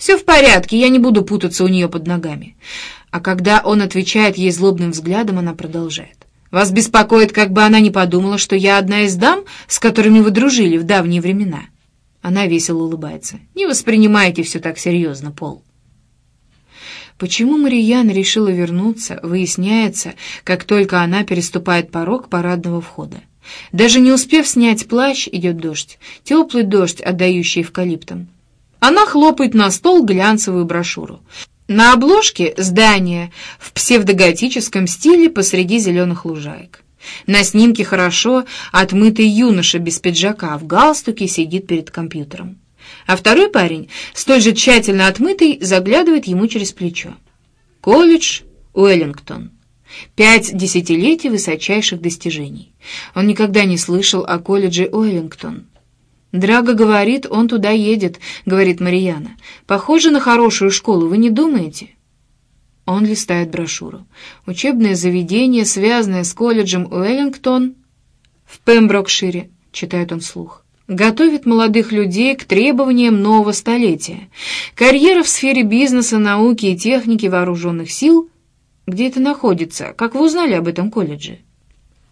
«Все в порядке, я не буду путаться у нее под ногами». А когда он отвечает ей злобным взглядом, она продолжает. «Вас беспокоит, как бы она не подумала, что я одна из дам, с которыми вы дружили в давние времена?» Она весело улыбается. «Не воспринимайте все так серьезно, Пол». Почему Марияна решила вернуться, выясняется, как только она переступает порог парадного входа. Даже не успев снять плащ, идет дождь, теплый дождь, отдающий эвкалиптом. Она хлопает на стол глянцевую брошюру. На обложке здание в псевдоготическом стиле посреди зеленых лужаек. На снимке хорошо отмытый юноша без пиджака в галстуке сидит перед компьютером. А второй парень, столь же тщательно отмытый, заглядывает ему через плечо. Колледж Уэллингтон. Пять десятилетий высочайших достижений. Он никогда не слышал о колледже Уэллингтон. «Драго говорит, он туда едет», — говорит Марияна. «Похоже на хорошую школу, вы не думаете?» Он листает брошюру. «Учебное заведение, связанное с колледжем Уэллингтон в Пемброкшире», — читает он вслух. «Готовит молодых людей к требованиям нового столетия. Карьера в сфере бизнеса, науки и техники вооруженных сил. Где это находится? Как вы узнали об этом колледже?»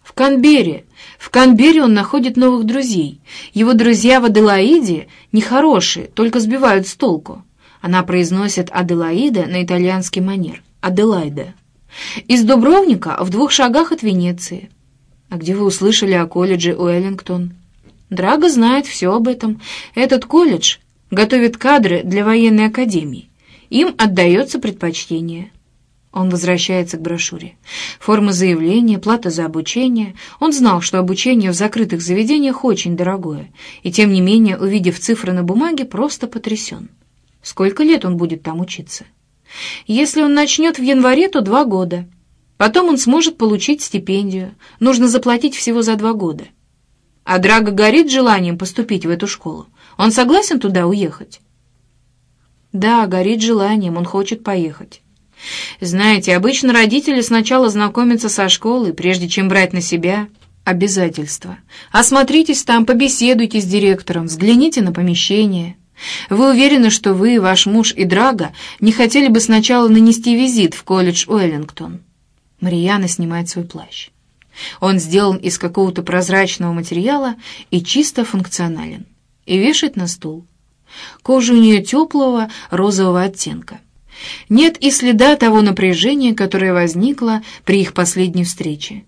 В Канберре. В Канберре он находит новых друзей. Его друзья в Аделаиде нехорошие, только сбивают с толку. Она произносит Аделаида на итальянский манер. Аделайда. Из Дубровника в двух шагах от Венеции. А где вы услышали о колледже Уэллингтон? Драго знает все об этом. Этот колледж готовит кадры для военной академии. Им отдается предпочтение. Он возвращается к брошюре. Форма заявления, плата за обучение. Он знал, что обучение в закрытых заведениях очень дорогое, и тем не менее, увидев цифры на бумаге, просто потрясен. Сколько лет он будет там учиться? Если он начнет в январе, то два года. Потом он сможет получить стипендию. Нужно заплатить всего за два года. А Драго горит желанием поступить в эту школу. Он согласен туда уехать? Да, горит желанием, он хочет поехать. Знаете, обычно родители сначала знакомятся со школой, прежде чем брать на себя обязательства. Осмотритесь там, побеседуйте с директором, взгляните на помещение. Вы уверены, что вы, ваш муж и Драга не хотели бы сначала нанести визит в колледж Уэллингтон? Марияна снимает свой плащ. Он сделан из какого-то прозрачного материала и чисто функционален. И вешает на стул. Кожа у нее теплого розового оттенка. Нет и следа того напряжения, которое возникло при их последней встрече.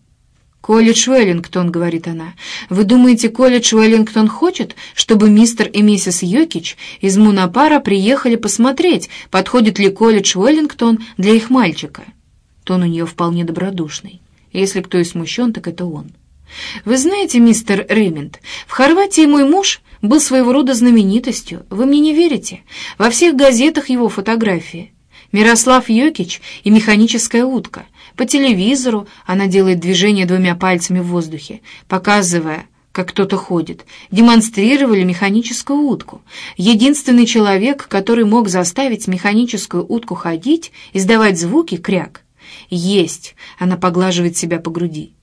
«Колледж Уэллингтон», — говорит она. «Вы думаете, колледж Уэллингтон хочет, чтобы мистер и миссис Йокич из Мунапара приехали посмотреть, подходит ли колледж Уэллингтон для их мальчика?» Тон у нее вполне добродушный. Если кто и смущен, так это он. «Вы знаете, мистер Ремент, в Хорватии мой муж был своего рода знаменитостью. Вы мне не верите? Во всех газетах его фотографии. Мирослав Йокич и механическая утка. По телевизору она делает движение двумя пальцами в воздухе, показывая, как кто-то ходит. Демонстрировали механическую утку. Единственный человек, который мог заставить механическую утку ходить, издавать звуки, кряк. Есть, она поглаживает себя по груди.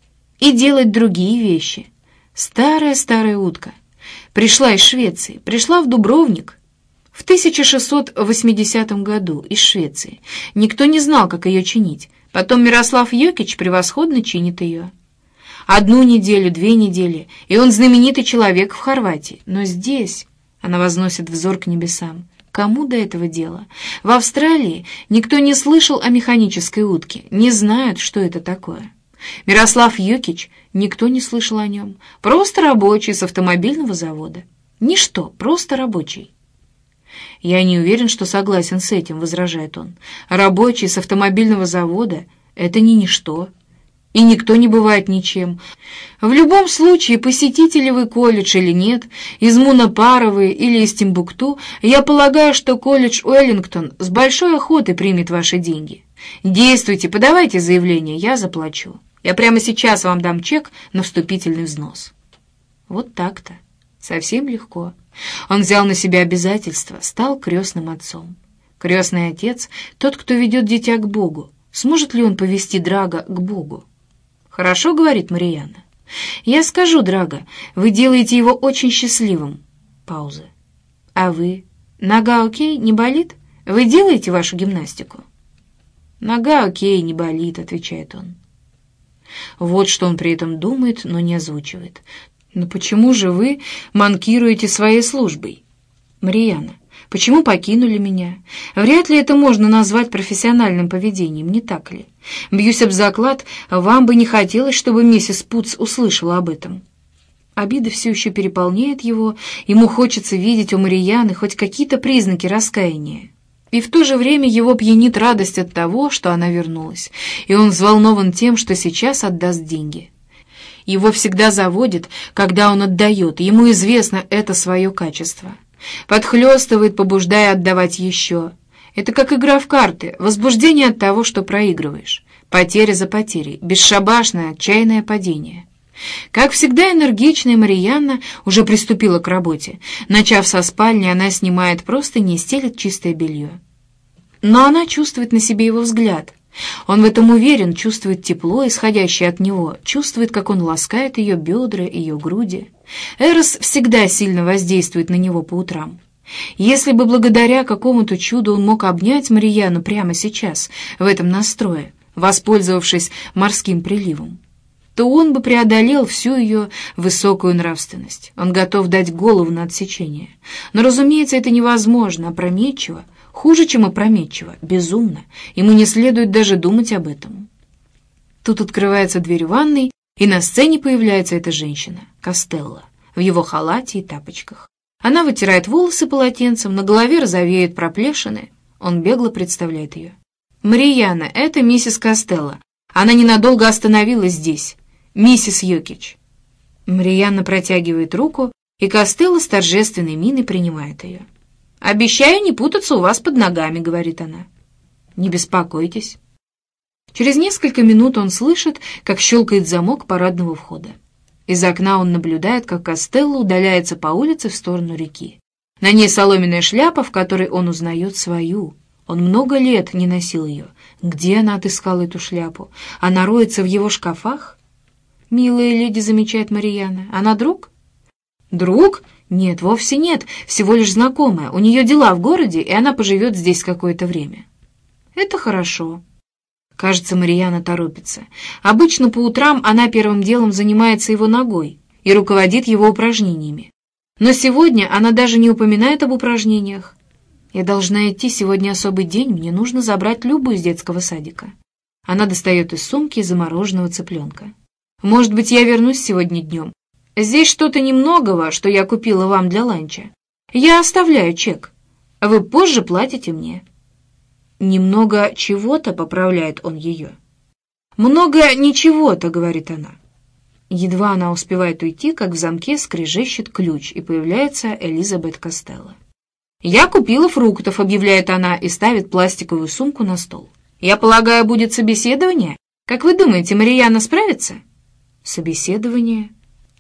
И делать другие вещи. Старая-старая утка. Пришла из Швеции, пришла в Дубровник, в 1680 году из Швеции. Никто не знал, как ее чинить. Потом Мирослав Йокич превосходно чинит ее. Одну неделю, две недели, и он знаменитый человек в Хорватии. Но здесь она возносит взор к небесам. Кому до этого дела? В Австралии никто не слышал о механической утке, не знают, что это такое. Мирослав Юкич, никто не слышал о нем. Просто рабочий с автомобильного завода. Ничто, просто рабочий. «Я не уверен, что согласен с этим», — возражает он. «Рабочий с автомобильного завода — это не ничто, и никто не бывает ничем. В любом случае, посетители вы колледж или нет, из Мунапаровы или из Тимбукту, я полагаю, что колледж Уэллингтон с большой охотой примет ваши деньги. Действуйте, подавайте заявление, я заплачу. Я прямо сейчас вам дам чек на вступительный взнос». Вот так-то. Совсем легко. Он взял на себя обязательства, стал крестным отцом. Крестный отец — тот, кто ведет дитя к Богу. Сможет ли он повести Драга к Богу? «Хорошо», — говорит Марияна. «Я скажу, Драга, вы делаете его очень счастливым». Пауза. «А вы? Нога окей, не болит? Вы делаете вашу гимнастику?» «Нога окей, не болит», — отвечает он. Вот что он при этом думает, но не озвучивает. «Но почему же вы манкируете своей службой?» «Марьяна, Почему покинули меня? Вряд ли это можно назвать профессиональным поведением, не так ли? Бьюсь об заклад, вам бы не хотелось, чтобы миссис Путс услышала об этом. Обида все еще переполняет его, ему хочется видеть у Марияны хоть какие-то признаки раскаяния. И в то же время его пьянит радость от того, что она вернулась, и он взволнован тем, что сейчас отдаст деньги. Его всегда заводит, когда он отдает, ему известно это свое качество. Подхлестывает, побуждая отдавать еще. Это как игра в карты, возбуждение от того, что проигрываешь. Потеря за потерей, бесшабашное, отчаянное падение. Как всегда, энергичная Марианна уже приступила к работе. Начав со спальни, она снимает просто не стелит чистое белье. Но она чувствует на себе его взгляд. Он в этом уверен, чувствует тепло, исходящее от него, чувствует, как он ласкает ее бедра, ее груди. Эрос всегда сильно воздействует на него по утрам. Если бы благодаря какому-то чуду он мог обнять Марияну прямо сейчас, в этом настрое, воспользовавшись морским приливом, то он бы преодолел всю ее высокую нравственность. Он готов дать голову на отсечение. Но, разумеется, это невозможно, опрометчиво, хуже, чем опрометчиво, безумно. Ему не следует даже думать об этом. Тут открывается дверь ванной, и на сцене появляется эта женщина, Костелло, в его халате и тапочках. Она вытирает волосы полотенцем, на голове розовеют проплешины. Он бегло представляет ее. «Марияна, это миссис Костелло. Она ненадолго остановилась здесь миссис Йокич». Марианна протягивает руку, и Костелло с торжественной миной принимает ее. «Обещаю не путаться у вас под ногами», — говорит она. «Не беспокойтесь». Через несколько минут он слышит, как щелкает замок парадного входа. Из окна он наблюдает, как Костелло удаляется по улице в сторону реки. На ней соломенная шляпа, в которой он узнает свою. Он много лет не носил ее. Где она отыскала эту шляпу? Она роется в его шкафах? «Милая леди», — замечает Марияна. «Она друг?» «Друг? Нет, вовсе нет. Всего лишь знакомая. У нее дела в городе, и она поживет здесь какое-то время». «Это хорошо». Кажется, Марияна торопится. Обычно по утрам она первым делом занимается его ногой и руководит его упражнениями. Но сегодня она даже не упоминает об упражнениях. «Я должна идти, сегодня особый день, мне нужно забрать Любу из детского садика». Она достает из сумки замороженного цыпленка. Может быть, я вернусь сегодня днем. Здесь что-то немногого, что я купила вам для ланча. Я оставляю чек. Вы позже платите мне». «Немного чего-то», — поправляет он ее. «Много ничего-то», — говорит она. Едва она успевает уйти, как в замке скрежещет ключ, и появляется Элизабет Костелло. «Я купила фруктов», — объявляет она и ставит пластиковую сумку на стол. «Я полагаю, будет собеседование? Как вы думаете, Марияна справится?» Собеседование?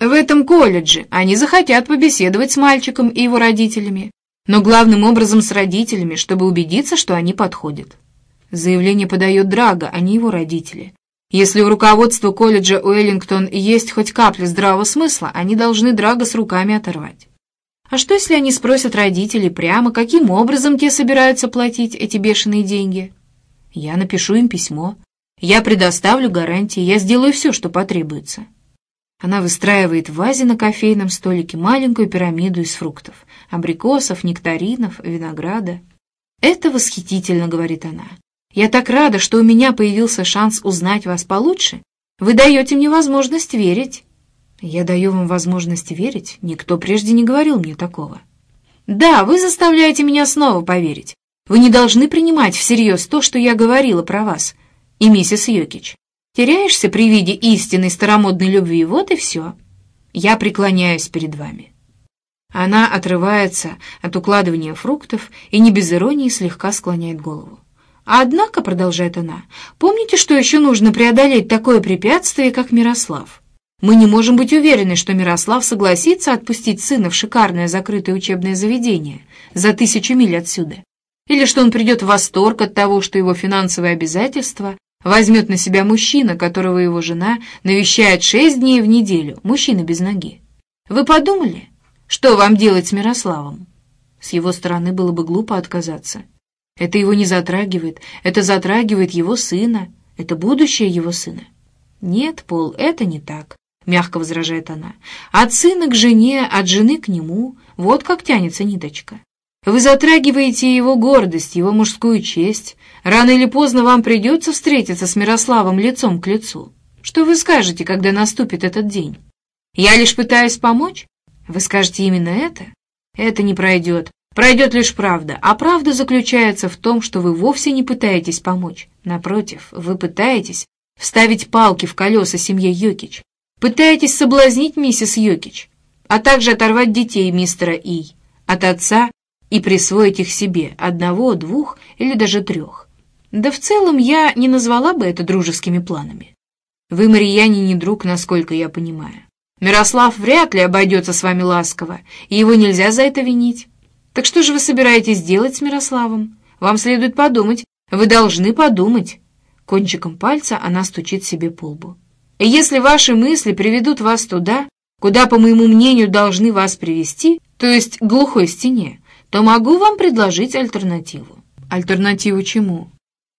В этом колледже они захотят побеседовать с мальчиком и его родителями, но главным образом с родителями, чтобы убедиться, что они подходят. Заявление подает Драго, а не его родители. Если у руководства колледжа Уэллингтон есть хоть капля здравого смысла, они должны Драго с руками оторвать. А что, если они спросят родителей прямо, каким образом те собираются платить эти бешеные деньги? Я напишу им письмо. Я предоставлю гарантии, я сделаю все, что потребуется. Она выстраивает в вазе на кофейном столике маленькую пирамиду из фруктов, абрикосов, нектаринов, винограда. «Это восхитительно», — говорит она. «Я так рада, что у меня появился шанс узнать вас получше. Вы даете мне возможность верить». «Я даю вам возможность верить? Никто прежде не говорил мне такого». «Да, вы заставляете меня снова поверить. Вы не должны принимать всерьез то, что я говорила про вас и миссис Йокич. Теряешься при виде истинной старомодной любви, вот и все. Я преклоняюсь перед вами». Она отрывается от укладывания фруктов и не без иронии слегка склоняет голову. Однако, продолжает она, помните, что еще нужно преодолеть такое препятствие, как Мирослав? Мы не можем быть уверены, что Мирослав согласится отпустить сына в шикарное закрытое учебное заведение за тысячу миль отсюда. Или что он придет в восторг от того, что его финансовые обязательства возьмет на себя мужчина, которого его жена навещает шесть дней в неделю, мужчина без ноги. Вы подумали, что вам делать с Мирославом? С его стороны было бы глупо отказаться. Это его не затрагивает, это затрагивает его сына, это будущее его сына. Нет, Пол, это не так, мягко возражает она. От сына к жене, от жены к нему, вот как тянется ниточка. Вы затрагиваете его гордость, его мужскую честь. Рано или поздно вам придется встретиться с Мирославом лицом к лицу. Что вы скажете, когда наступит этот день? Я лишь пытаюсь помочь? Вы скажете именно это? Это не пройдет. Пройдет лишь правда, а правда заключается в том, что вы вовсе не пытаетесь помочь. Напротив, вы пытаетесь вставить палки в колеса семье Йокич, пытаетесь соблазнить миссис Йокич, а также оторвать детей мистера И от отца и присвоить их себе, одного, двух или даже трех. Да в целом я не назвала бы это дружескими планами. Вы, Марияне, не друг, насколько я понимаю. Мирослав вряд ли обойдется с вами ласково, и его нельзя за это винить. Так что же вы собираетесь делать с Мирославом? Вам следует подумать. Вы должны подумать. Кончиком пальца она стучит себе по лбу. И если ваши мысли приведут вас туда, куда, по моему мнению, должны вас привести, то есть к глухой стене, то могу вам предложить альтернативу. Альтернативу чему?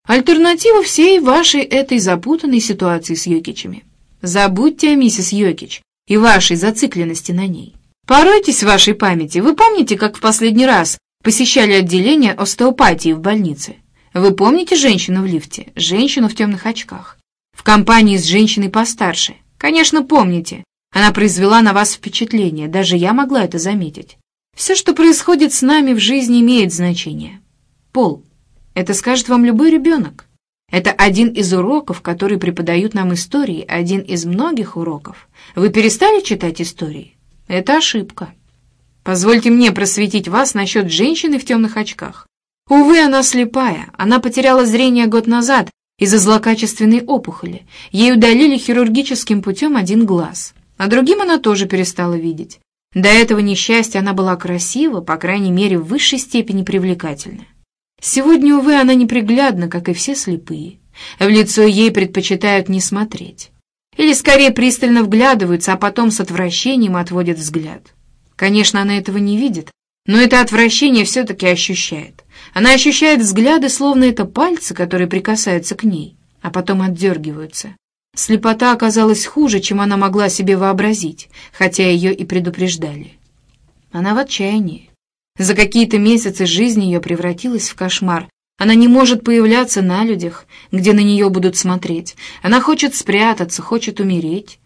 Альтернативу всей вашей этой запутанной ситуации с Йокичами. Забудьте о миссис Йокич и вашей зацикленности на ней. Поройтесь в вашей памяти. Вы помните, как в последний раз посещали отделение остеопатии в больнице? Вы помните женщину в лифте? Женщину в темных очках? В компании с женщиной постарше? Конечно, помните. Она произвела на вас впечатление. Даже я могла это заметить. Все, что происходит с нами в жизни, имеет значение. Пол. Это скажет вам любой ребенок. Это один из уроков, которые преподают нам истории, один из многих уроков. Вы перестали читать истории? Это ошибка. Позвольте мне просветить вас насчет женщины в темных очках. Увы, она слепая. Она потеряла зрение год назад из-за злокачественной опухоли. Ей удалили хирургическим путем один глаз, а другим она тоже перестала видеть. До этого несчастья она была красива, по крайней мере, в высшей степени привлекательна. Сегодня, увы, она неприглядна, как и все слепые. В лицо ей предпочитают не смотреть. Или скорее пристально вглядываются, а потом с отвращением отводят взгляд. Конечно, она этого не видит, но это отвращение все-таки ощущает. Она ощущает взгляды, словно это пальцы, которые прикасаются к ней, а потом отдергиваются. Слепота оказалась хуже, чем она могла себе вообразить, хотя ее и предупреждали. Она в отчаянии. За какие-то месяцы жизни ее превратилась в кошмар, она не может появляться на людях, где на нее будут смотреть. Она хочет спрятаться, хочет умереть.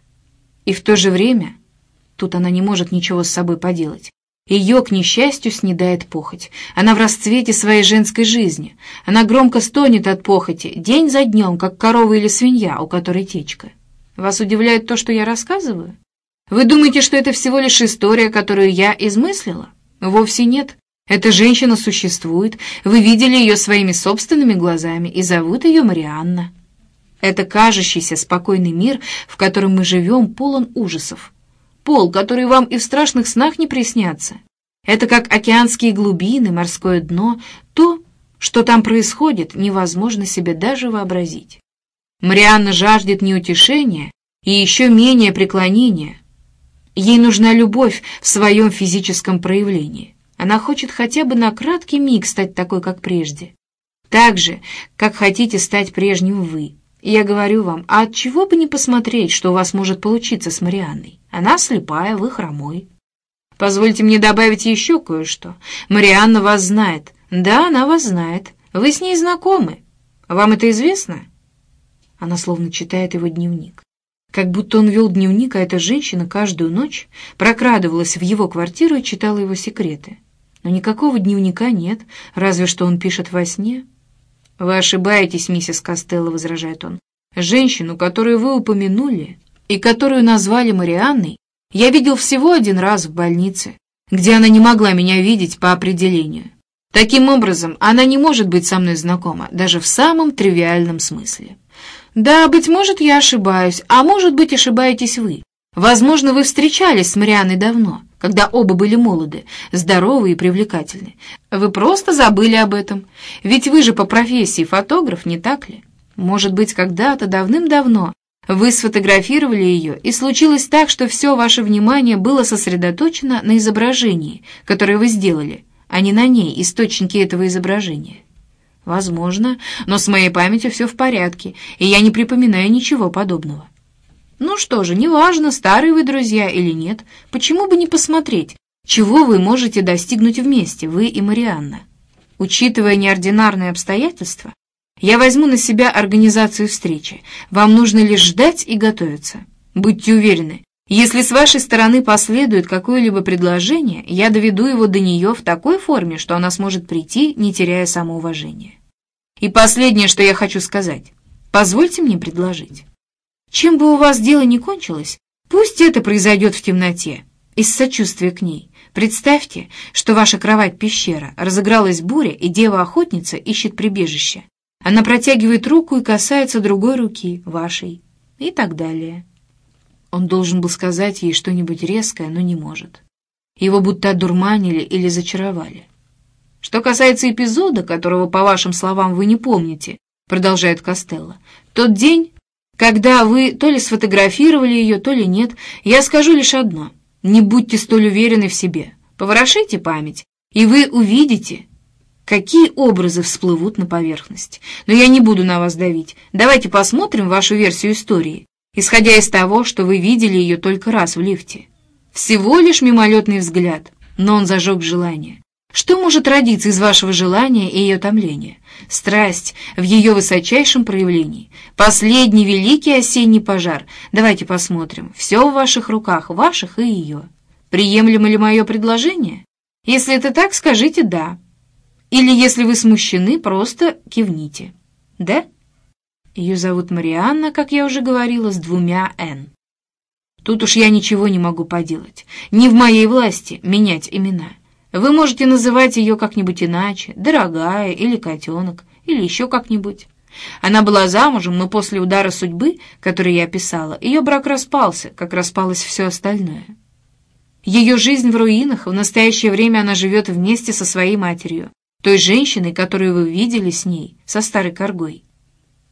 И в то же время тут она не может ничего с собой поделать. Ее, к несчастью, снедает похоть. Она в расцвете своей женской жизни. Она громко стонет от похоти, день за днем, как корова или свинья, у которой течка. Вас удивляет то, что я рассказываю? Вы думаете, что это всего лишь история, которую я измыслила? Вовсе нет. Эта женщина существует, вы видели ее своими собственными глазами, и зовут ее Марианна. Это кажущийся спокойный мир, в котором мы живем, полон ужасов. Пол, который вам и в страшных снах не приснятся. Это как океанские глубины, морское дно, то, что там происходит, невозможно себе даже вообразить. Марианна жаждет не утешения и еще менее преклонения. Ей нужна любовь в своем физическом проявлении. Она хочет хотя бы на краткий миг стать такой, как прежде. Так же, как хотите стать прежним вы. Я говорю вам, а от чего бы не посмотреть, что у вас может получиться с Марианной? Она слепая, вы хромой. Позвольте мне добавить еще кое-что. Марианна вас знает. Да, она вас знает. Вы с ней знакомы. Вам это известно? Она словно читает его дневник. Как будто он вел дневник, а эта женщина каждую ночь прокрадывалась в его квартиру и читала его секреты. Но никакого дневника нет, разве что он пишет во сне. «Вы ошибаетесь, миссис Костелло», — возражает он. «Женщину, которую вы упомянули и которую назвали Марианной, я видел всего один раз в больнице, где она не могла меня видеть по определению. Таким образом, она не может быть со мной знакома, даже в самом тривиальном смысле. Да, быть может, я ошибаюсь, а может быть, ошибаетесь вы. Возможно, вы встречались с Марианной давно, когда оба были молоды, здоровы и привлекательны. Вы просто забыли об этом. Ведь вы же по профессии фотограф, не так ли? Может быть, когда-то давным-давно вы сфотографировали ее, и случилось так, что все ваше внимание было сосредоточено на изображении, которое вы сделали, а не на ней, источнике этого изображения. Возможно, но с моей памятью все в порядке, и я не припоминаю ничего подобного. Ну что же, неважно, старые вы друзья или нет, почему бы не посмотреть, чего вы можете достигнуть вместе, вы и Марианна. Учитывая неординарные обстоятельства, я возьму на себя организацию встречи. Вам нужно лишь ждать и готовиться. Будьте уверены, если с вашей стороны последует какое-либо предложение, я доведу его до нее в такой форме, что она сможет прийти, не теряя самоуважения. И последнее, что я хочу сказать. Позвольте мне предложить. Чем бы у вас дело ни кончилось, пусть это произойдет в темноте, из сочувствия к ней. Представьте, что ваша кровать-пещера, разыгралась буря, и дева-охотница ищет прибежище. Она протягивает руку и касается другой руки, вашей, и так далее. Он должен был сказать ей что-нибудь резкое, но не может. Его будто одурманили или зачаровали. «Что касается эпизода, которого, по вашим словам, вы не помните», продолжает Костелло, «тот день, когда вы то ли сфотографировали ее, то ли нет, я скажу лишь одно. Не будьте столь уверены в себе. Поворошите память, и вы увидите, какие образы всплывут на поверхность. Но я не буду на вас давить. Давайте посмотрим вашу версию истории исходя из того, что вы видели ее только раз в лифте. Всего лишь мимолетный взгляд, но он зажег желание. Что может родиться из вашего желания и ее томления? Страсть в ее высочайшем проявлении. Последний великий осенний пожар. Давайте посмотрим. Все в ваших руках, ваших и ее. Приемлемо ли мое предложение? Если это так, скажите «да». Или если вы смущены, просто кивните. Да? Ее зовут Марианна, как я уже говорила, с двумя «Н». Тут уж я ничего не могу поделать. Не в моей власти менять имена. Вы можете называть ее как-нибудь иначе, дорогая или котенок, или еще как-нибудь. Она была замужем, но после удара судьбы, который я описала, ее брак распался, как распалось все остальное. Ее жизнь в руинах, в настоящее время она живет вместе со своей матерью, той женщиной, которую вы видели с ней, со старой коргой.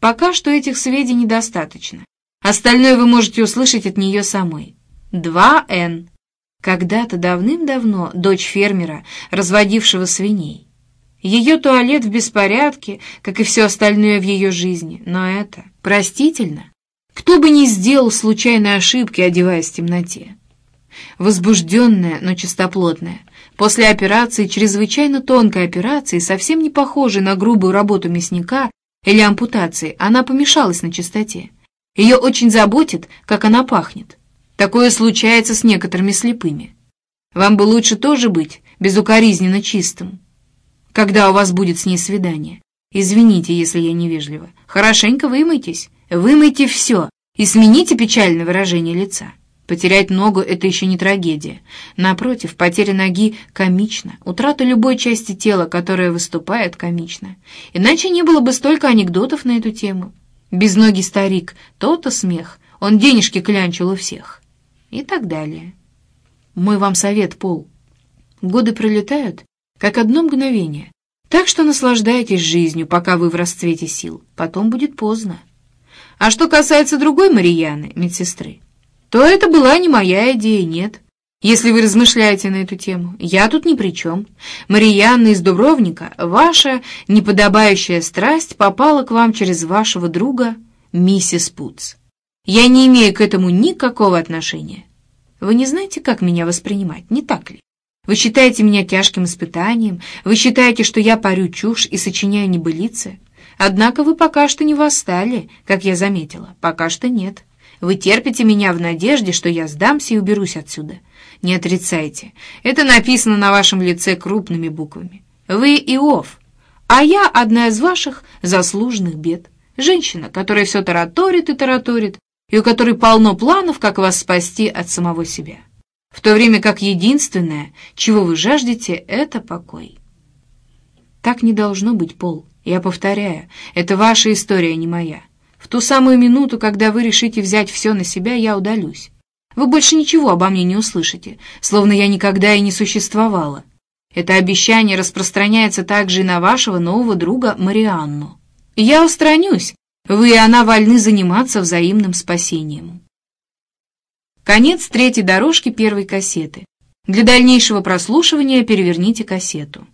Пока что этих сведений достаточно. Остальное вы можете услышать от нее самой. 2Н. Когда-то давным-давно дочь фермера, разводившего свиней. Ее туалет в беспорядке, как и все остальное в ее жизни, но это простительно. Кто бы ни сделал случайной ошибки, одеваясь в темноте. Возбужденная, но чистоплотная. После операции, чрезвычайно тонкой операции, совсем не похожей на грубую работу мясника, или ампутации, она помешалась на чистоте. Ее очень заботит, как она пахнет. Такое случается с некоторыми слепыми. Вам бы лучше тоже быть безукоризненно чистым, когда у вас будет с ней свидание. Извините, если я невежлива. Хорошенько вымойтесь, вымойте все и смените печальное выражение лица. Потерять ногу — это еще не трагедия. Напротив, потеря ноги комична. Утрата любой части тела, которая выступает, комична. Иначе не было бы столько анекдотов на эту тему. Безногий старик, то-то смех, он денежки клянчил у всех. И так далее. Мой вам совет, Пол. Годы пролетают, как одно мгновение. Так что наслаждайтесь жизнью, пока вы в расцвете сил. Потом будет поздно. А что касается другой Марияны, медсестры, то это была не моя идея, нет. Если вы размышляете на эту тему, я тут ни при чем. Марьянна из Дубровника, ваша неподобающая страсть попала к вам через вашего друга, миссис Путц. Я не имею к этому никакого отношения. Вы не знаете, как меня воспринимать, не так ли? Вы считаете меня тяжким испытанием, вы считаете, что я парю чушь и сочиняю небылицы. Однако вы пока что не восстали, как я заметила, пока что нет. Вы терпите меня в надежде, что я сдамся и уберусь отсюда. Не отрицайте. Это написано на вашем лице крупными буквами. Вы Иов, а я одна из ваших заслуженных бед. Женщина, которая все тараторит и тараторит, и у которой полно планов, как вас спасти от самого себя. В то время как единственное, чего вы жаждете, это покой. Так не должно быть, Пол. Я повторяю, это ваша история, не моя. В ту самую минуту, когда вы решите взять все на себя, я удалюсь. Вы больше ничего обо мне не услышите, словно я никогда и не существовала. Это обещание распространяется также и на вашего нового друга Марианну. Я устранюсь, вы и она вольны заниматься взаимным спасением. Конец третьей дорожки первой кассеты. Для дальнейшего прослушивания переверните кассету.